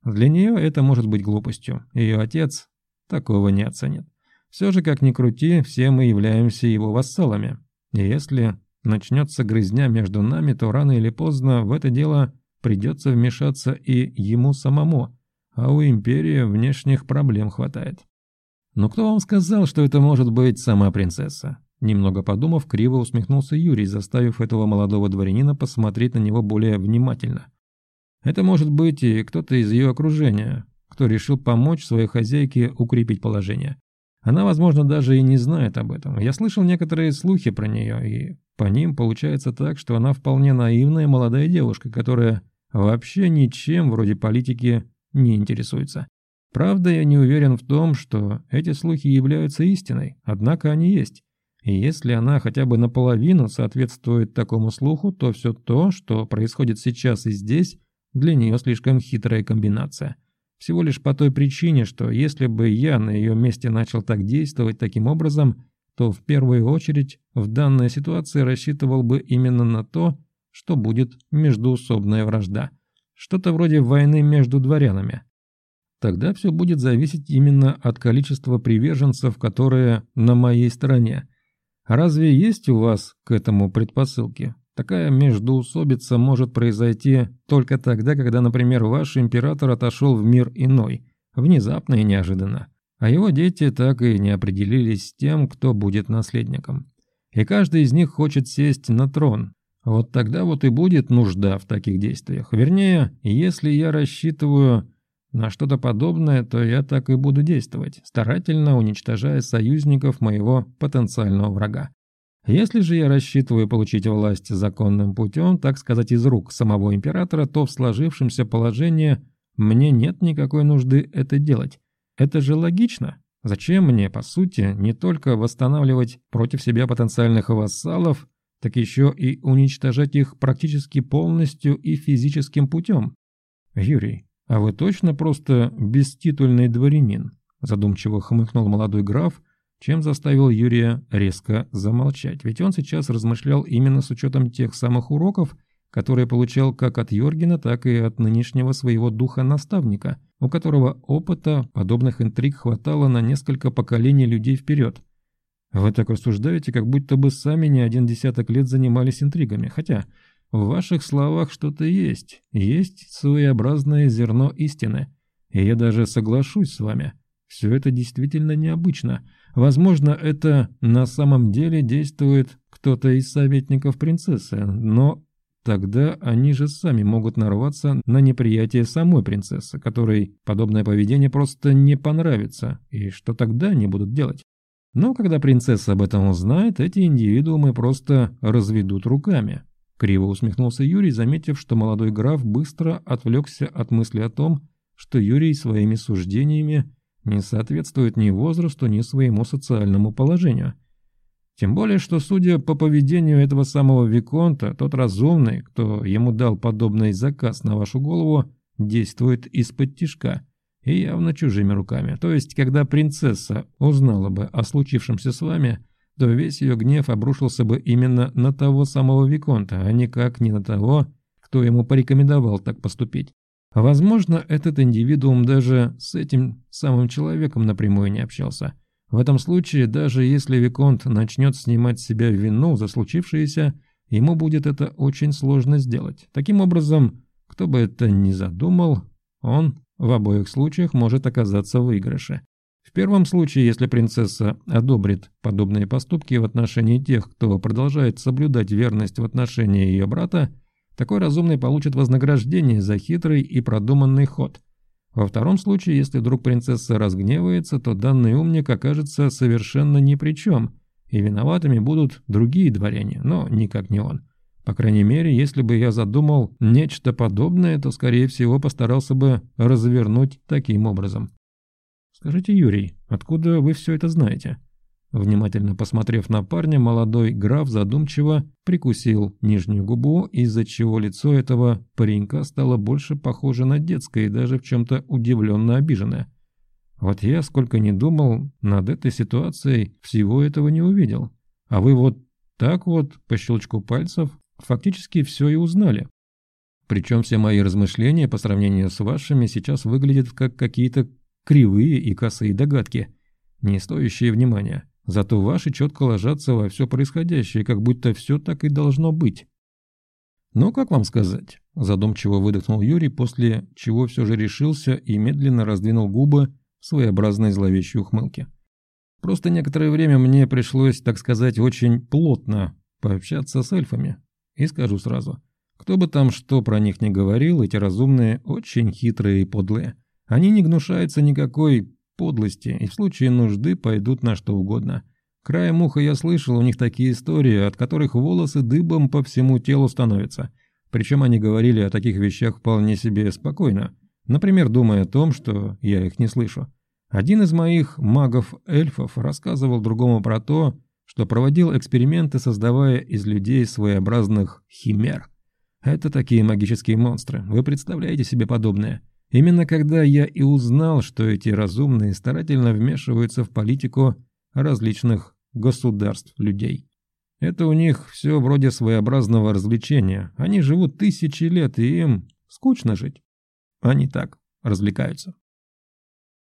Для нее это может быть глупостью. Ее отец такого не оценит. Все же, как ни крути, все мы являемся его вассалами. И если начнется грызня между нами, то рано или поздно в это дело придется вмешаться и ему самому, а у империи внешних проблем хватает. «Но кто вам сказал, что это может быть сама принцесса?» Немного подумав, криво усмехнулся Юрий, заставив этого молодого дворянина посмотреть на него более внимательно. «Это может быть и кто-то из ее окружения, кто решил помочь своей хозяйке укрепить положение. Она, возможно, даже и не знает об этом. Я слышал некоторые слухи про нее, и по ним получается так, что она вполне наивная молодая девушка, которая вообще ничем вроде политики не интересуется. Правда, я не уверен в том, что эти слухи являются истиной, однако они есть. И если она хотя бы наполовину соответствует такому слуху, то все то, что происходит сейчас и здесь, для нее слишком хитрая комбинация. Всего лишь по той причине, что если бы я на ее месте начал так действовать таким образом, то в первую очередь в данной ситуации рассчитывал бы именно на то, что будет междуусобная вражда. Что-то вроде войны между дворянами. Тогда все будет зависеть именно от количества приверженцев, которые на моей стороне. Разве есть у вас к этому предпосылки? Такая междуусобица может произойти только тогда, когда, например, ваш император отошел в мир иной, внезапно и неожиданно. А его дети так и не определились с тем, кто будет наследником. И каждый из них хочет сесть на трон, вот тогда вот и будет нужда в таких действиях. Вернее, если я рассчитываю на что-то подобное, то я так и буду действовать, старательно уничтожая союзников моего потенциального врага. Если же я рассчитываю получить власть законным путем, так сказать, из рук самого императора, то в сложившемся положении мне нет никакой нужды это делать. Это же логично. Зачем мне, по сути, не только восстанавливать против себя потенциальных вассалов, так еще и уничтожать их практически полностью и физическим путем. Юрий, а вы точно просто беститульный дворянин? Задумчиво хмыкнул молодой граф, чем заставил Юрия резко замолчать, ведь он сейчас размышлял именно с учетом тех самых уроков, которые получал как от Йоргена, так и от нынешнего своего духа-наставника, у которого опыта подобных интриг хватало на несколько поколений людей вперед. Вы так рассуждаете, как будто бы сами не один десяток лет занимались интригами, хотя в ваших словах что-то есть, есть своеобразное зерно истины, и я даже соглашусь с вами. Все это действительно необычно. Возможно, это на самом деле действует кто-то из советников принцессы, но тогда они же сами могут нарваться на неприятие самой принцессы, которой подобное поведение просто не понравится, и что тогда они будут делать? Но когда принцесса об этом узнает, эти индивидуумы просто разведут руками. Криво усмехнулся Юрий, заметив, что молодой граф быстро отвлекся от мысли о том, что Юрий своими суждениями не соответствует ни возрасту, ни своему социальному положению. Тем более, что, судя по поведению этого самого Виконта, тот разумный, кто ему дал подобный заказ на вашу голову, действует из-под тишка и явно чужими руками. То есть, когда принцесса узнала бы о случившемся с вами, то весь ее гнев обрушился бы именно на того самого Виконта, а никак не на того, кто ему порекомендовал так поступить. Возможно, этот индивидуум даже с этим самым человеком напрямую не общался. В этом случае, даже если Виконт начнет снимать с себя вину за случившееся, ему будет это очень сложно сделать. Таким образом, кто бы это ни задумал, он в обоих случаях может оказаться в выигрыше. В первом случае, если принцесса одобрит подобные поступки в отношении тех, кто продолжает соблюдать верность в отношении ее брата, такой разумный получит вознаграждение за хитрый и продуманный ход. Во втором случае, если вдруг принцесса разгневается, то данный умник окажется совершенно ни при чем, и виноватыми будут другие дворяне, но никак не он. По крайней мере, если бы я задумал нечто подобное, то, скорее всего, постарался бы развернуть таким образом. «Скажите, Юрий, откуда вы все это знаете?» Внимательно посмотрев на парня, молодой граф задумчиво прикусил нижнюю губу, из-за чего лицо этого паренька стало больше похоже на детское и даже в чем-то удивленно обиженное. Вот я, сколько ни думал, над этой ситуацией всего этого не увидел. А вы вот так вот, по щелчку пальцев, фактически все и узнали. Причем все мои размышления по сравнению с вашими сейчас выглядят как какие-то кривые и косые догадки, не стоящие внимания. Зато ваши четко ложатся во все происходящее, как будто все так и должно быть. «Ну, как вам сказать?» – задумчиво выдохнул Юрий, после чего все же решился и медленно раздвинул губы в своеобразной зловещей ухмылке. «Просто некоторое время мне пришлось, так сказать, очень плотно пообщаться с эльфами. И скажу сразу, кто бы там что про них ни говорил, эти разумные очень хитрые и подлые. Они не гнушаются никакой подлости и в случае нужды пойдут на что угодно. Краем уха я слышал у них такие истории, от которых волосы дыбом по всему телу становятся. Причем они говорили о таких вещах вполне себе спокойно. Например, думая о том, что я их не слышу. Один из моих магов-эльфов рассказывал другому про то, что проводил эксперименты, создавая из людей своеобразных химер. Это такие магические монстры. Вы представляете себе подобное? Именно когда я и узнал, что эти разумные старательно вмешиваются в политику различных государств людей. Это у них все вроде своеобразного развлечения. Они живут тысячи лет, и им скучно жить. Они так развлекаются.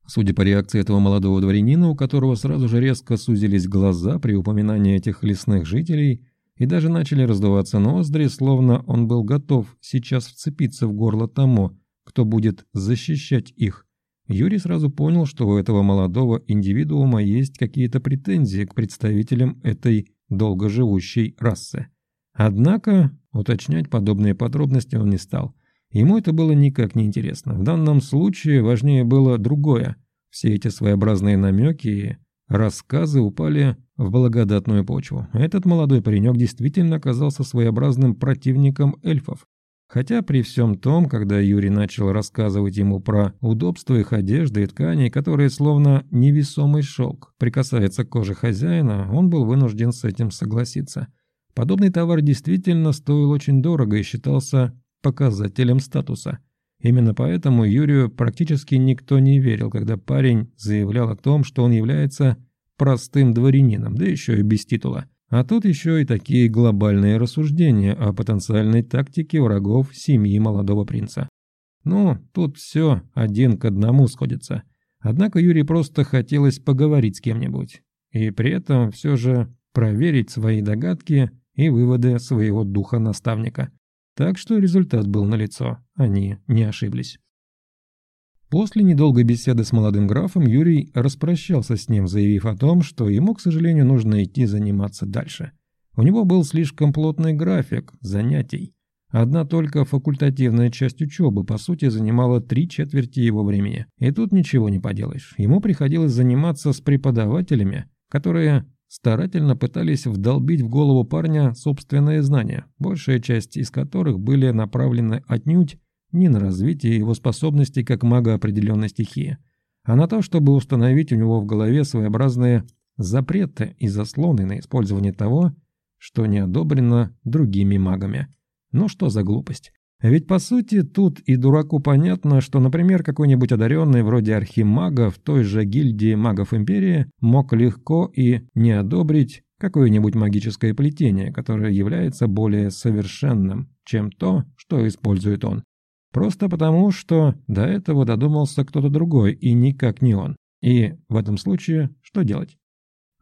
Судя по реакции этого молодого дворянина, у которого сразу же резко сузились глаза при упоминании этих лесных жителей, и даже начали раздуваться ноздри, словно он был готов сейчас вцепиться в горло тому, кто будет защищать их. Юрий сразу понял, что у этого молодого индивидуума есть какие-то претензии к представителям этой долгоживущей расы. Однако уточнять подобные подробности он не стал. Ему это было никак не интересно. В данном случае важнее было другое. Все эти своеобразные намеки и рассказы упали в благодатную почву. Этот молодой паренек действительно оказался своеобразным противником эльфов. Хотя при всем том, когда Юрий начал рассказывать ему про удобство их одежды и тканей, которые словно невесомый шелк прикасается к коже хозяина, он был вынужден с этим согласиться. Подобный товар действительно стоил очень дорого и считался показателем статуса. Именно поэтому Юрию практически никто не верил, когда парень заявлял о том, что он является простым дворянином, да еще и без титула. А тут еще и такие глобальные рассуждения о потенциальной тактике врагов семьи молодого принца. Ну, тут все один к одному сходится. Однако Юрий просто хотелось поговорить с кем-нибудь. И при этом все же проверить свои догадки и выводы своего духа-наставника. Так что результат был налицо, они не ошиблись. После недолгой беседы с молодым графом Юрий распрощался с ним, заявив о том, что ему, к сожалению, нужно идти заниматься дальше. У него был слишком плотный график занятий. Одна только факультативная часть учебы, по сути, занимала три четверти его времени. И тут ничего не поделаешь. Ему приходилось заниматься с преподавателями, которые старательно пытались вдолбить в голову парня собственные знания, большая часть из которых были направлены отнюдь не на развитие его способностей как мага определенной стихии, а на то, чтобы установить у него в голове своеобразные запреты и заслоны на использование того, что не одобрено другими магами. Ну что за глупость? Ведь по сути тут и дураку понятно, что, например, какой-нибудь одаренный вроде архимага в той же гильдии магов Империи мог легко и не одобрить какое-нибудь магическое плетение, которое является более совершенным, чем то, что использует он. Просто потому, что до этого додумался кто-то другой и никак не он. И в этом случае что делать?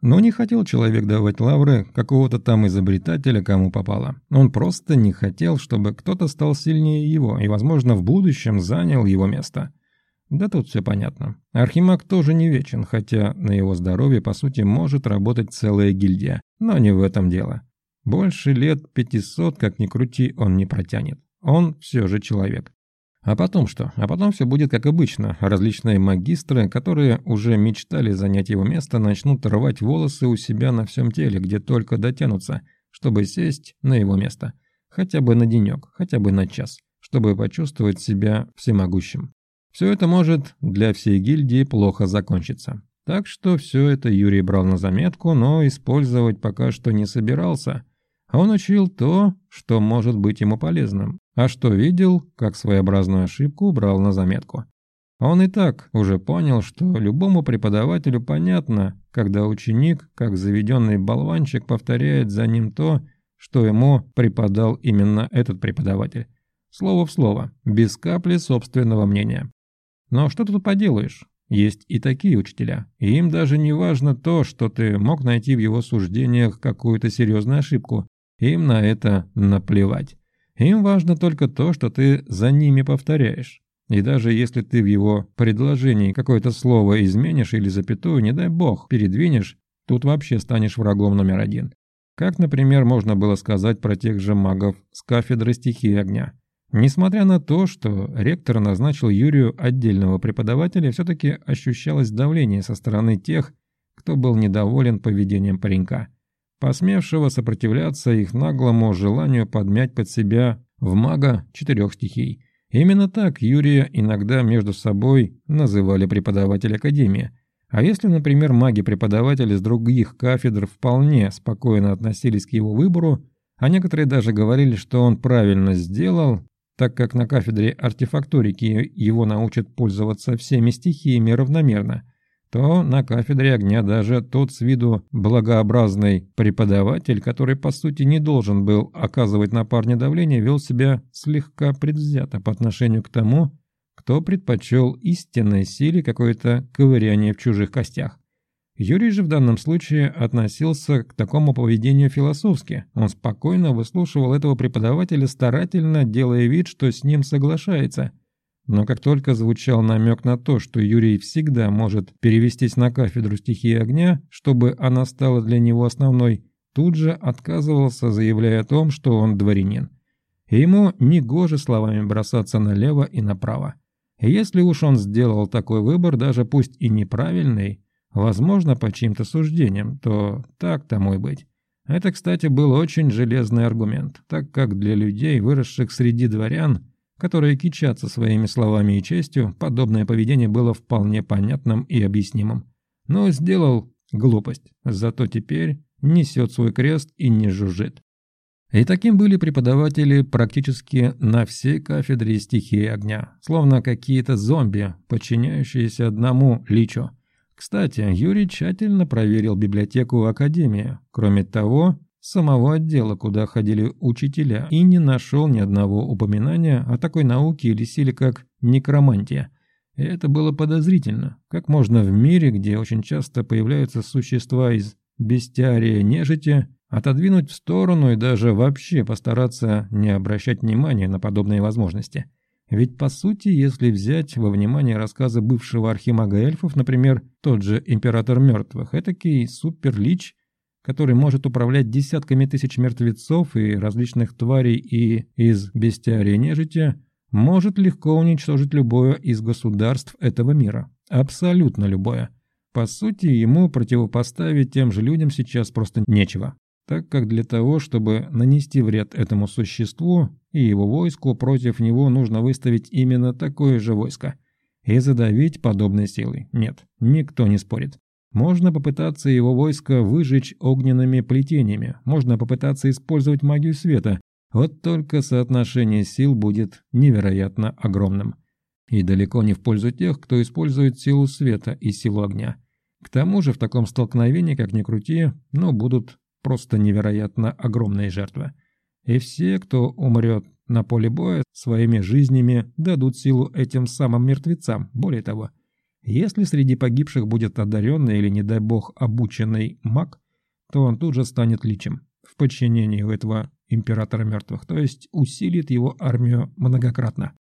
Но не хотел человек давать лавры какого-то там изобретателя, кому попало. Он просто не хотел, чтобы кто-то стал сильнее его и, возможно, в будущем занял его место. Да тут все понятно. Архимаг тоже не вечен, хотя на его здоровье, по сути, может работать целая гильдия. Но не в этом дело. Больше лет 500, как ни крути, он не протянет. Он все же человек. А потом что? А потом все будет как обычно. Различные магистры, которые уже мечтали занять его место, начнут рвать волосы у себя на всем теле, где только дотянутся, чтобы сесть на его место. Хотя бы на денек, хотя бы на час, чтобы почувствовать себя всемогущим. Все это может для всей гильдии плохо закончиться. Так что все это Юрий брал на заметку, но использовать пока что не собирался. Он учил то, что может быть ему полезным, а что видел, как своеобразную ошибку брал на заметку. Он и так уже понял, что любому преподавателю понятно, когда ученик, как заведенный болванчик, повторяет за ним то, что ему преподал именно этот преподаватель. Слово в слово, без капли собственного мнения. Но что тут поделаешь? Есть и такие учителя, и им даже не важно то, что ты мог найти в его суждениях какую-то серьезную ошибку. Им на это наплевать. Им важно только то, что ты за ними повторяешь. И даже если ты в его предложении какое-то слово изменишь или запятую, не дай бог, передвинешь, тут вообще станешь врагом номер один. Как, например, можно было сказать про тех же магов с кафедры стихии огня. Несмотря на то, что ректор назначил Юрию отдельного преподавателя, все-таки ощущалось давление со стороны тех, кто был недоволен поведением паренька посмевшего сопротивляться их наглому желанию подмять под себя в мага четырех стихий. Именно так Юрия иногда между собой называли преподаватель Академии. А если, например, маги-преподаватели с других кафедр вполне спокойно относились к его выбору, а некоторые даже говорили, что он правильно сделал, так как на кафедре артефакторики его научат пользоваться всеми стихиями равномерно – то на кафедре огня даже тот с виду благообразный преподаватель, который по сути не должен был оказывать на парня давление, вел себя слегка предвзято по отношению к тому, кто предпочел истинной силе какое-то ковыряние в чужих костях. Юрий же в данном случае относился к такому поведению философски. Он спокойно выслушивал этого преподавателя, старательно делая вид, что с ним соглашается – но как только звучал намек на то, что Юрий всегда может перевестись на кафедру стихии огня, чтобы она стала для него основной, тут же отказывался, заявляя о том, что он дворянин. И ему негоже словами бросаться налево и направо. Если уж он сделал такой выбор, даже пусть и неправильный, возможно, по чьим-то суждениям, то так тому и быть. Это, кстати, был очень железный аргумент, так как для людей, выросших среди дворян, которые кичатся своими словами и честью, подобное поведение было вполне понятным и объяснимым. Но сделал глупость, зато теперь несет свой крест и не жужжит. И таким были преподаватели практически на всей кафедре стихии огня, словно какие-то зомби, подчиняющиеся одному личу. Кстати, Юрий тщательно проверил библиотеку Академии. Кроме того, самого отдела, куда ходили учителя, и не нашел ни одного упоминания о такой науке или силе, как некромантия. И это было подозрительно. Как можно в мире, где очень часто появляются существа из бестиария нежити, отодвинуть в сторону и даже вообще постараться не обращать внимания на подобные возможности? Ведь по сути, если взять во внимание рассказы бывшего архимага эльфов, например, тот же Император Мертвых, этакий суперлич который может управлять десятками тысяч мертвецов и различных тварей и из бестиария нежити, может легко уничтожить любое из государств этого мира. Абсолютно любое. По сути, ему противопоставить тем же людям сейчас просто нечего, так как для того, чтобы нанести вред этому существу и его войску, против него нужно выставить именно такое же войско и задавить подобной силой. Нет, никто не спорит. Можно попытаться его войско выжечь огненными плетениями, можно попытаться использовать магию света, вот только соотношение сил будет невероятно огромным. И далеко не в пользу тех, кто использует силу света и силу огня. К тому же в таком столкновении, как ни крути, но будут просто невероятно огромные жертвы. И все, кто умрет на поле боя, своими жизнями дадут силу этим самым мертвецам. Более того, если среди погибших будет одаренный или, не дай бог, обученный маг, то он тут же станет личем в подчинении у этого императора мертвых, то есть усилит его армию многократно.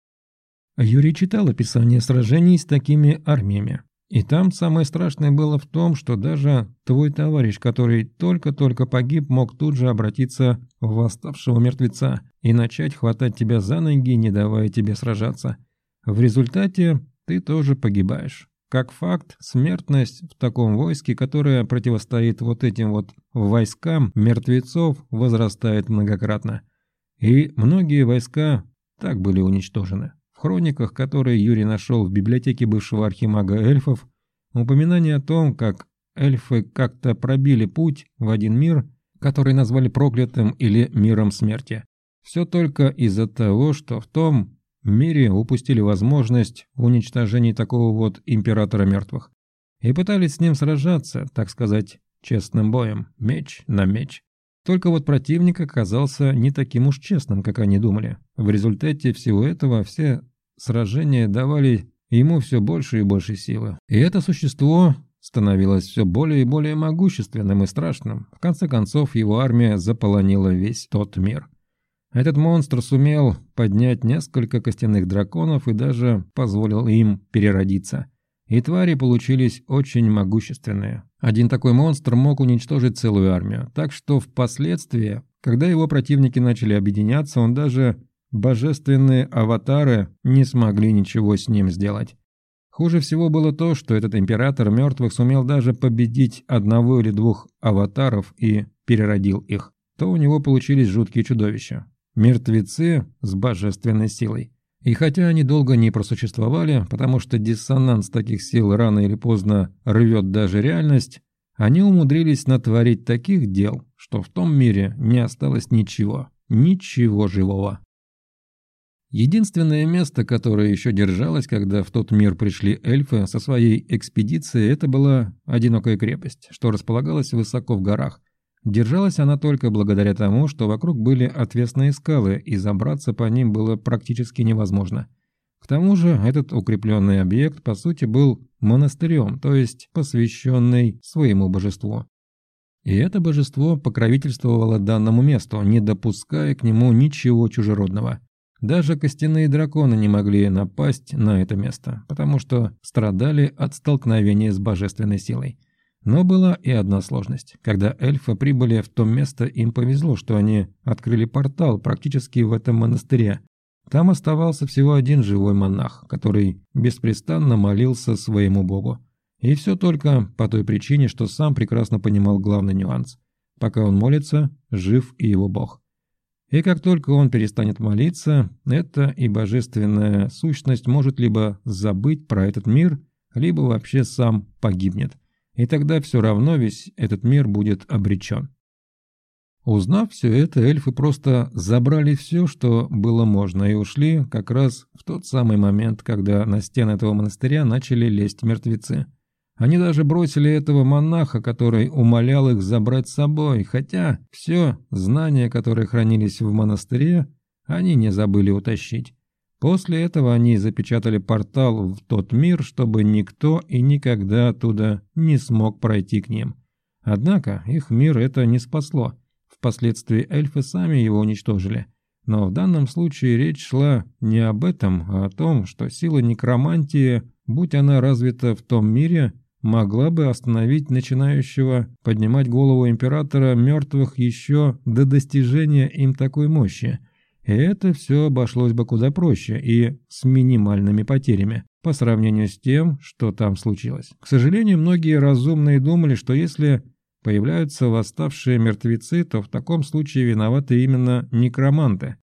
Юрий читал описание сражений с такими армиями. И там самое страшное было в том, что даже твой товарищ, который только-только погиб, мог тут же обратиться в восставшего мертвеца и начать хватать тебя за ноги, не давая тебе сражаться. В результате ты тоже погибаешь. Как факт, смертность в таком войске, которое противостоит вот этим вот войскам мертвецов, возрастает многократно. И многие войска так были уничтожены. В хрониках, которые Юрий нашел в библиотеке бывшего архимага эльфов, упоминание о том, как эльфы как-то пробили путь в один мир, который назвали проклятым или миром смерти. Все только из-за того, что в том мире упустили возможность уничтожения такого вот императора мертвых. И пытались с ним сражаться, так сказать, честным боем, меч на меч. Только вот противник оказался не таким уж честным, как они думали. В результате всего этого все сражения давали ему все больше и больше силы. И это существо становилось все более и более могущественным и страшным. В конце концов, его армия заполонила весь тот мир. Этот монстр сумел поднять несколько костяных драконов и даже позволил им переродиться. И твари получились очень могущественные. Один такой монстр мог уничтожить целую армию, так что впоследствии, когда его противники начали объединяться, он даже божественные аватары не смогли ничего с ним сделать. Хуже всего было то, что этот император мертвых сумел даже победить одного или двух аватаров и переродил их. То у него получились жуткие чудовища. Мертвецы с божественной силой. И хотя они долго не просуществовали, потому что диссонанс таких сил рано или поздно рвет даже реальность, они умудрились натворить таких дел, что в том мире не осталось ничего, ничего живого. Единственное место, которое еще держалось, когда в тот мир пришли эльфы со своей экспедицией, это была одинокая крепость, что располагалась высоко в горах, Держалась она только благодаря тому, что вокруг были отвесные скалы, и забраться по ним было практически невозможно. К тому же этот укрепленный объект по сути был монастырем, то есть посвященный своему божеству. И это божество покровительствовало данному месту, не допуская к нему ничего чужеродного. Даже костяные драконы не могли напасть на это место, потому что страдали от столкновения с божественной силой. Но была и одна сложность. Когда эльфы прибыли в то место, им повезло, что они открыли портал практически в этом монастыре. Там оставался всего один живой монах, который беспрестанно молился своему богу. И все только по той причине, что сам прекрасно понимал главный нюанс. Пока он молится, жив и его бог. И как только он перестанет молиться, эта и божественная сущность может либо забыть про этот мир, либо вообще сам погибнет и тогда все равно весь этот мир будет обречен. Узнав все это, эльфы просто забрали все, что было можно, и ушли как раз в тот самый момент, когда на стены этого монастыря начали лезть мертвецы. Они даже бросили этого монаха, который умолял их забрать с собой, хотя все знания, которые хранились в монастыре, они не забыли утащить. После этого они запечатали портал в тот мир, чтобы никто и никогда оттуда не смог пройти к ним. Однако их мир это не спасло. Впоследствии эльфы сами его уничтожили. Но в данном случае речь шла не об этом, а о том, что сила некромантии, будь она развита в том мире, могла бы остановить начинающего поднимать голову императора мертвых еще до достижения им такой мощи – это все обошлось бы куда проще и с минимальными потерями. по сравнению с тем, что там случилось. К сожалению, многие разумные думали, что если появляются восставшие мертвецы, то в таком случае виноваты именно некроманты.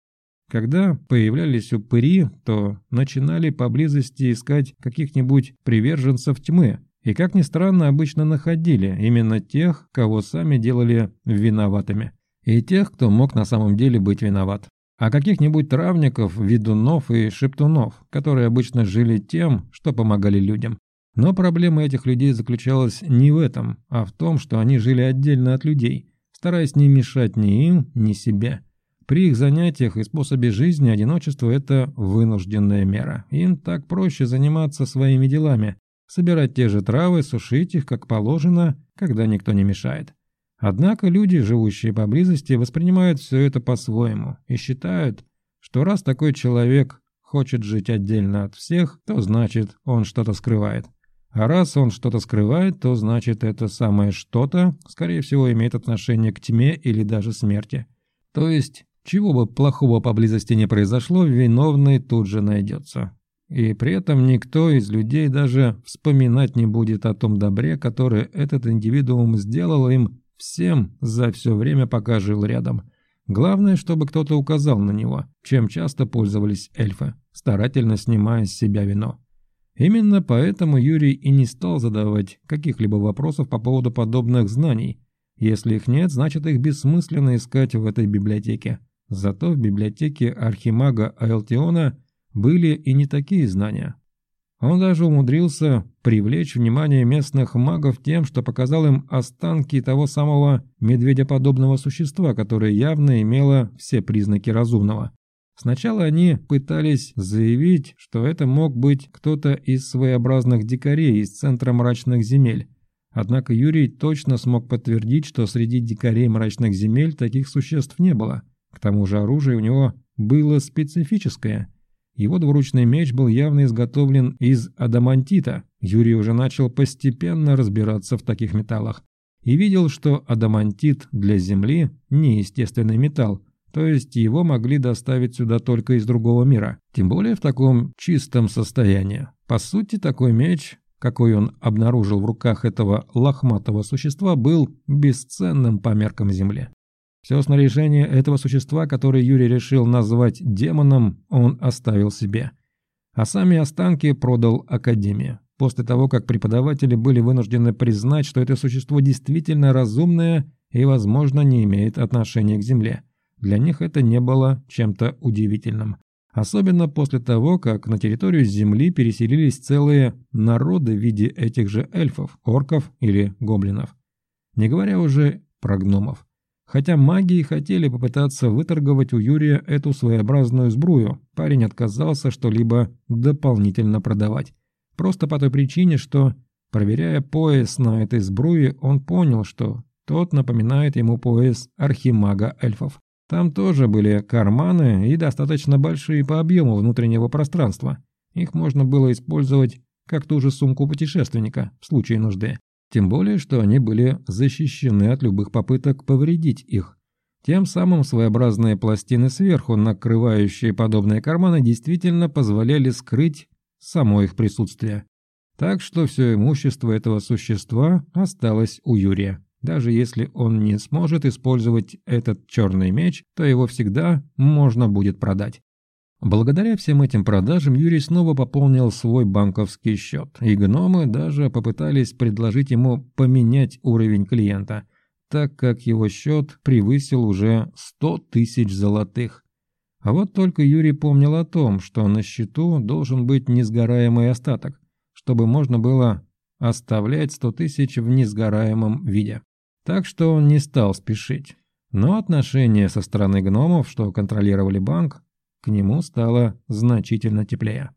Когда появлялись упыри, то начинали поблизости искать каких-нибудь приверженцев тьмы, и, как ни странно, обычно находили именно тех, кого сами делали виноватыми, и тех, кто мог на самом деле быть виноват. А каких-нибудь травников, ведунов и шептунов, которые обычно жили тем, что помогали людям. Но проблема этих людей заключалась не в этом, а в том, что они жили отдельно от людей, стараясь не мешать ни им, ни себе. При их занятиях и способе жизни одиночество – это вынужденная мера. Им так проще заниматься своими делами, собирать те же травы, сушить их, как положено, когда никто не мешает. Однако люди, живущие поблизости, воспринимают все это по-своему и считают, что раз такой человек хочет жить отдельно от всех, то значит он что-то скрывает. А раз он что-то скрывает, то значит это самое что-то, скорее всего, имеет отношение к тьме или даже смерти. То есть, чего бы плохого поблизости не произошло, виновный тут же найдется. И при этом никто из людей даже вспоминать не будет о том добре, которое этот индивидуум сделал им всем за все время, пока жил рядом. Главное, чтобы кто-то указал на него, чем часто пользовались эльфы, старательно снимая с себя вино. Именно поэтому Юрий и не стал задавать каких-либо вопросов по поводу подобных знаний. Если их нет, значит их бессмысленно искать в этой библиотеке. Зато в библиотеке архимага Айлтиона были и не такие знания. Он даже умудрился привлечь внимание местных магов тем, что показал им останки того самого медведеподобного существа, которое явно имело все признаки разумного. Сначала они пытались заявить, что это мог быть кто-то из своеобразных дикарей из центра мрачных земель. Однако Юрий точно смог подтвердить, что среди дикарей мрачных земель таких существ не было. К тому же оружие у него было специфическое. Его двуручный меч был явно изготовлен из адамантита. Юрий уже начал постепенно разбираться в таких металлах. И видел, что адамантит для Земли – неестественный металл, то есть его могли доставить сюда только из другого мира, тем более в таком чистом состоянии. По сути, такой меч, какой он обнаружил в руках этого лохматого существа, был бесценным по меркам Земли. Все снаряжение этого существа, которое Юрий решил назвать демоном, он оставил себе. А сами останки продал Академии. После того, как преподаватели были вынуждены признать, что это существо действительно разумное и, возможно, не имеет отношения к Земле. Для них это не было чем-то удивительным. Особенно после того, как на территорию Земли переселились целые народы в виде этих же эльфов, орков или гоблинов. Не говоря уже про гномов. Хотя маги и хотели попытаться выторговать у Юрия эту своеобразную сбрую, парень отказался что-либо дополнительно продавать. Просто по той причине, что, проверяя пояс на этой сбруе, он понял, что тот напоминает ему пояс архимага эльфов. Там тоже были карманы и достаточно большие по объему внутреннего пространства. Их можно было использовать как ту же сумку путешественника в случае нужды. Тем более, что они были защищены от любых попыток повредить их. Тем самым своеобразные пластины сверху, накрывающие подобные карманы, действительно позволяли скрыть само их присутствие. Так что все имущество этого существа осталось у Юрия. Даже если он не сможет использовать этот черный меч, то его всегда можно будет продать. Благодаря всем этим продажам Юрий снова пополнил свой банковский счет, и гномы даже попытались предложить ему поменять уровень клиента, так как его счет превысил уже 100 тысяч золотых. А вот только Юрий помнил о том, что на счету должен быть несгораемый остаток, чтобы можно было оставлять 100 тысяч в несгораемом виде. Так что он не стал спешить. Но отношение со стороны гномов, что контролировали банк, к нему стало значительно теплее.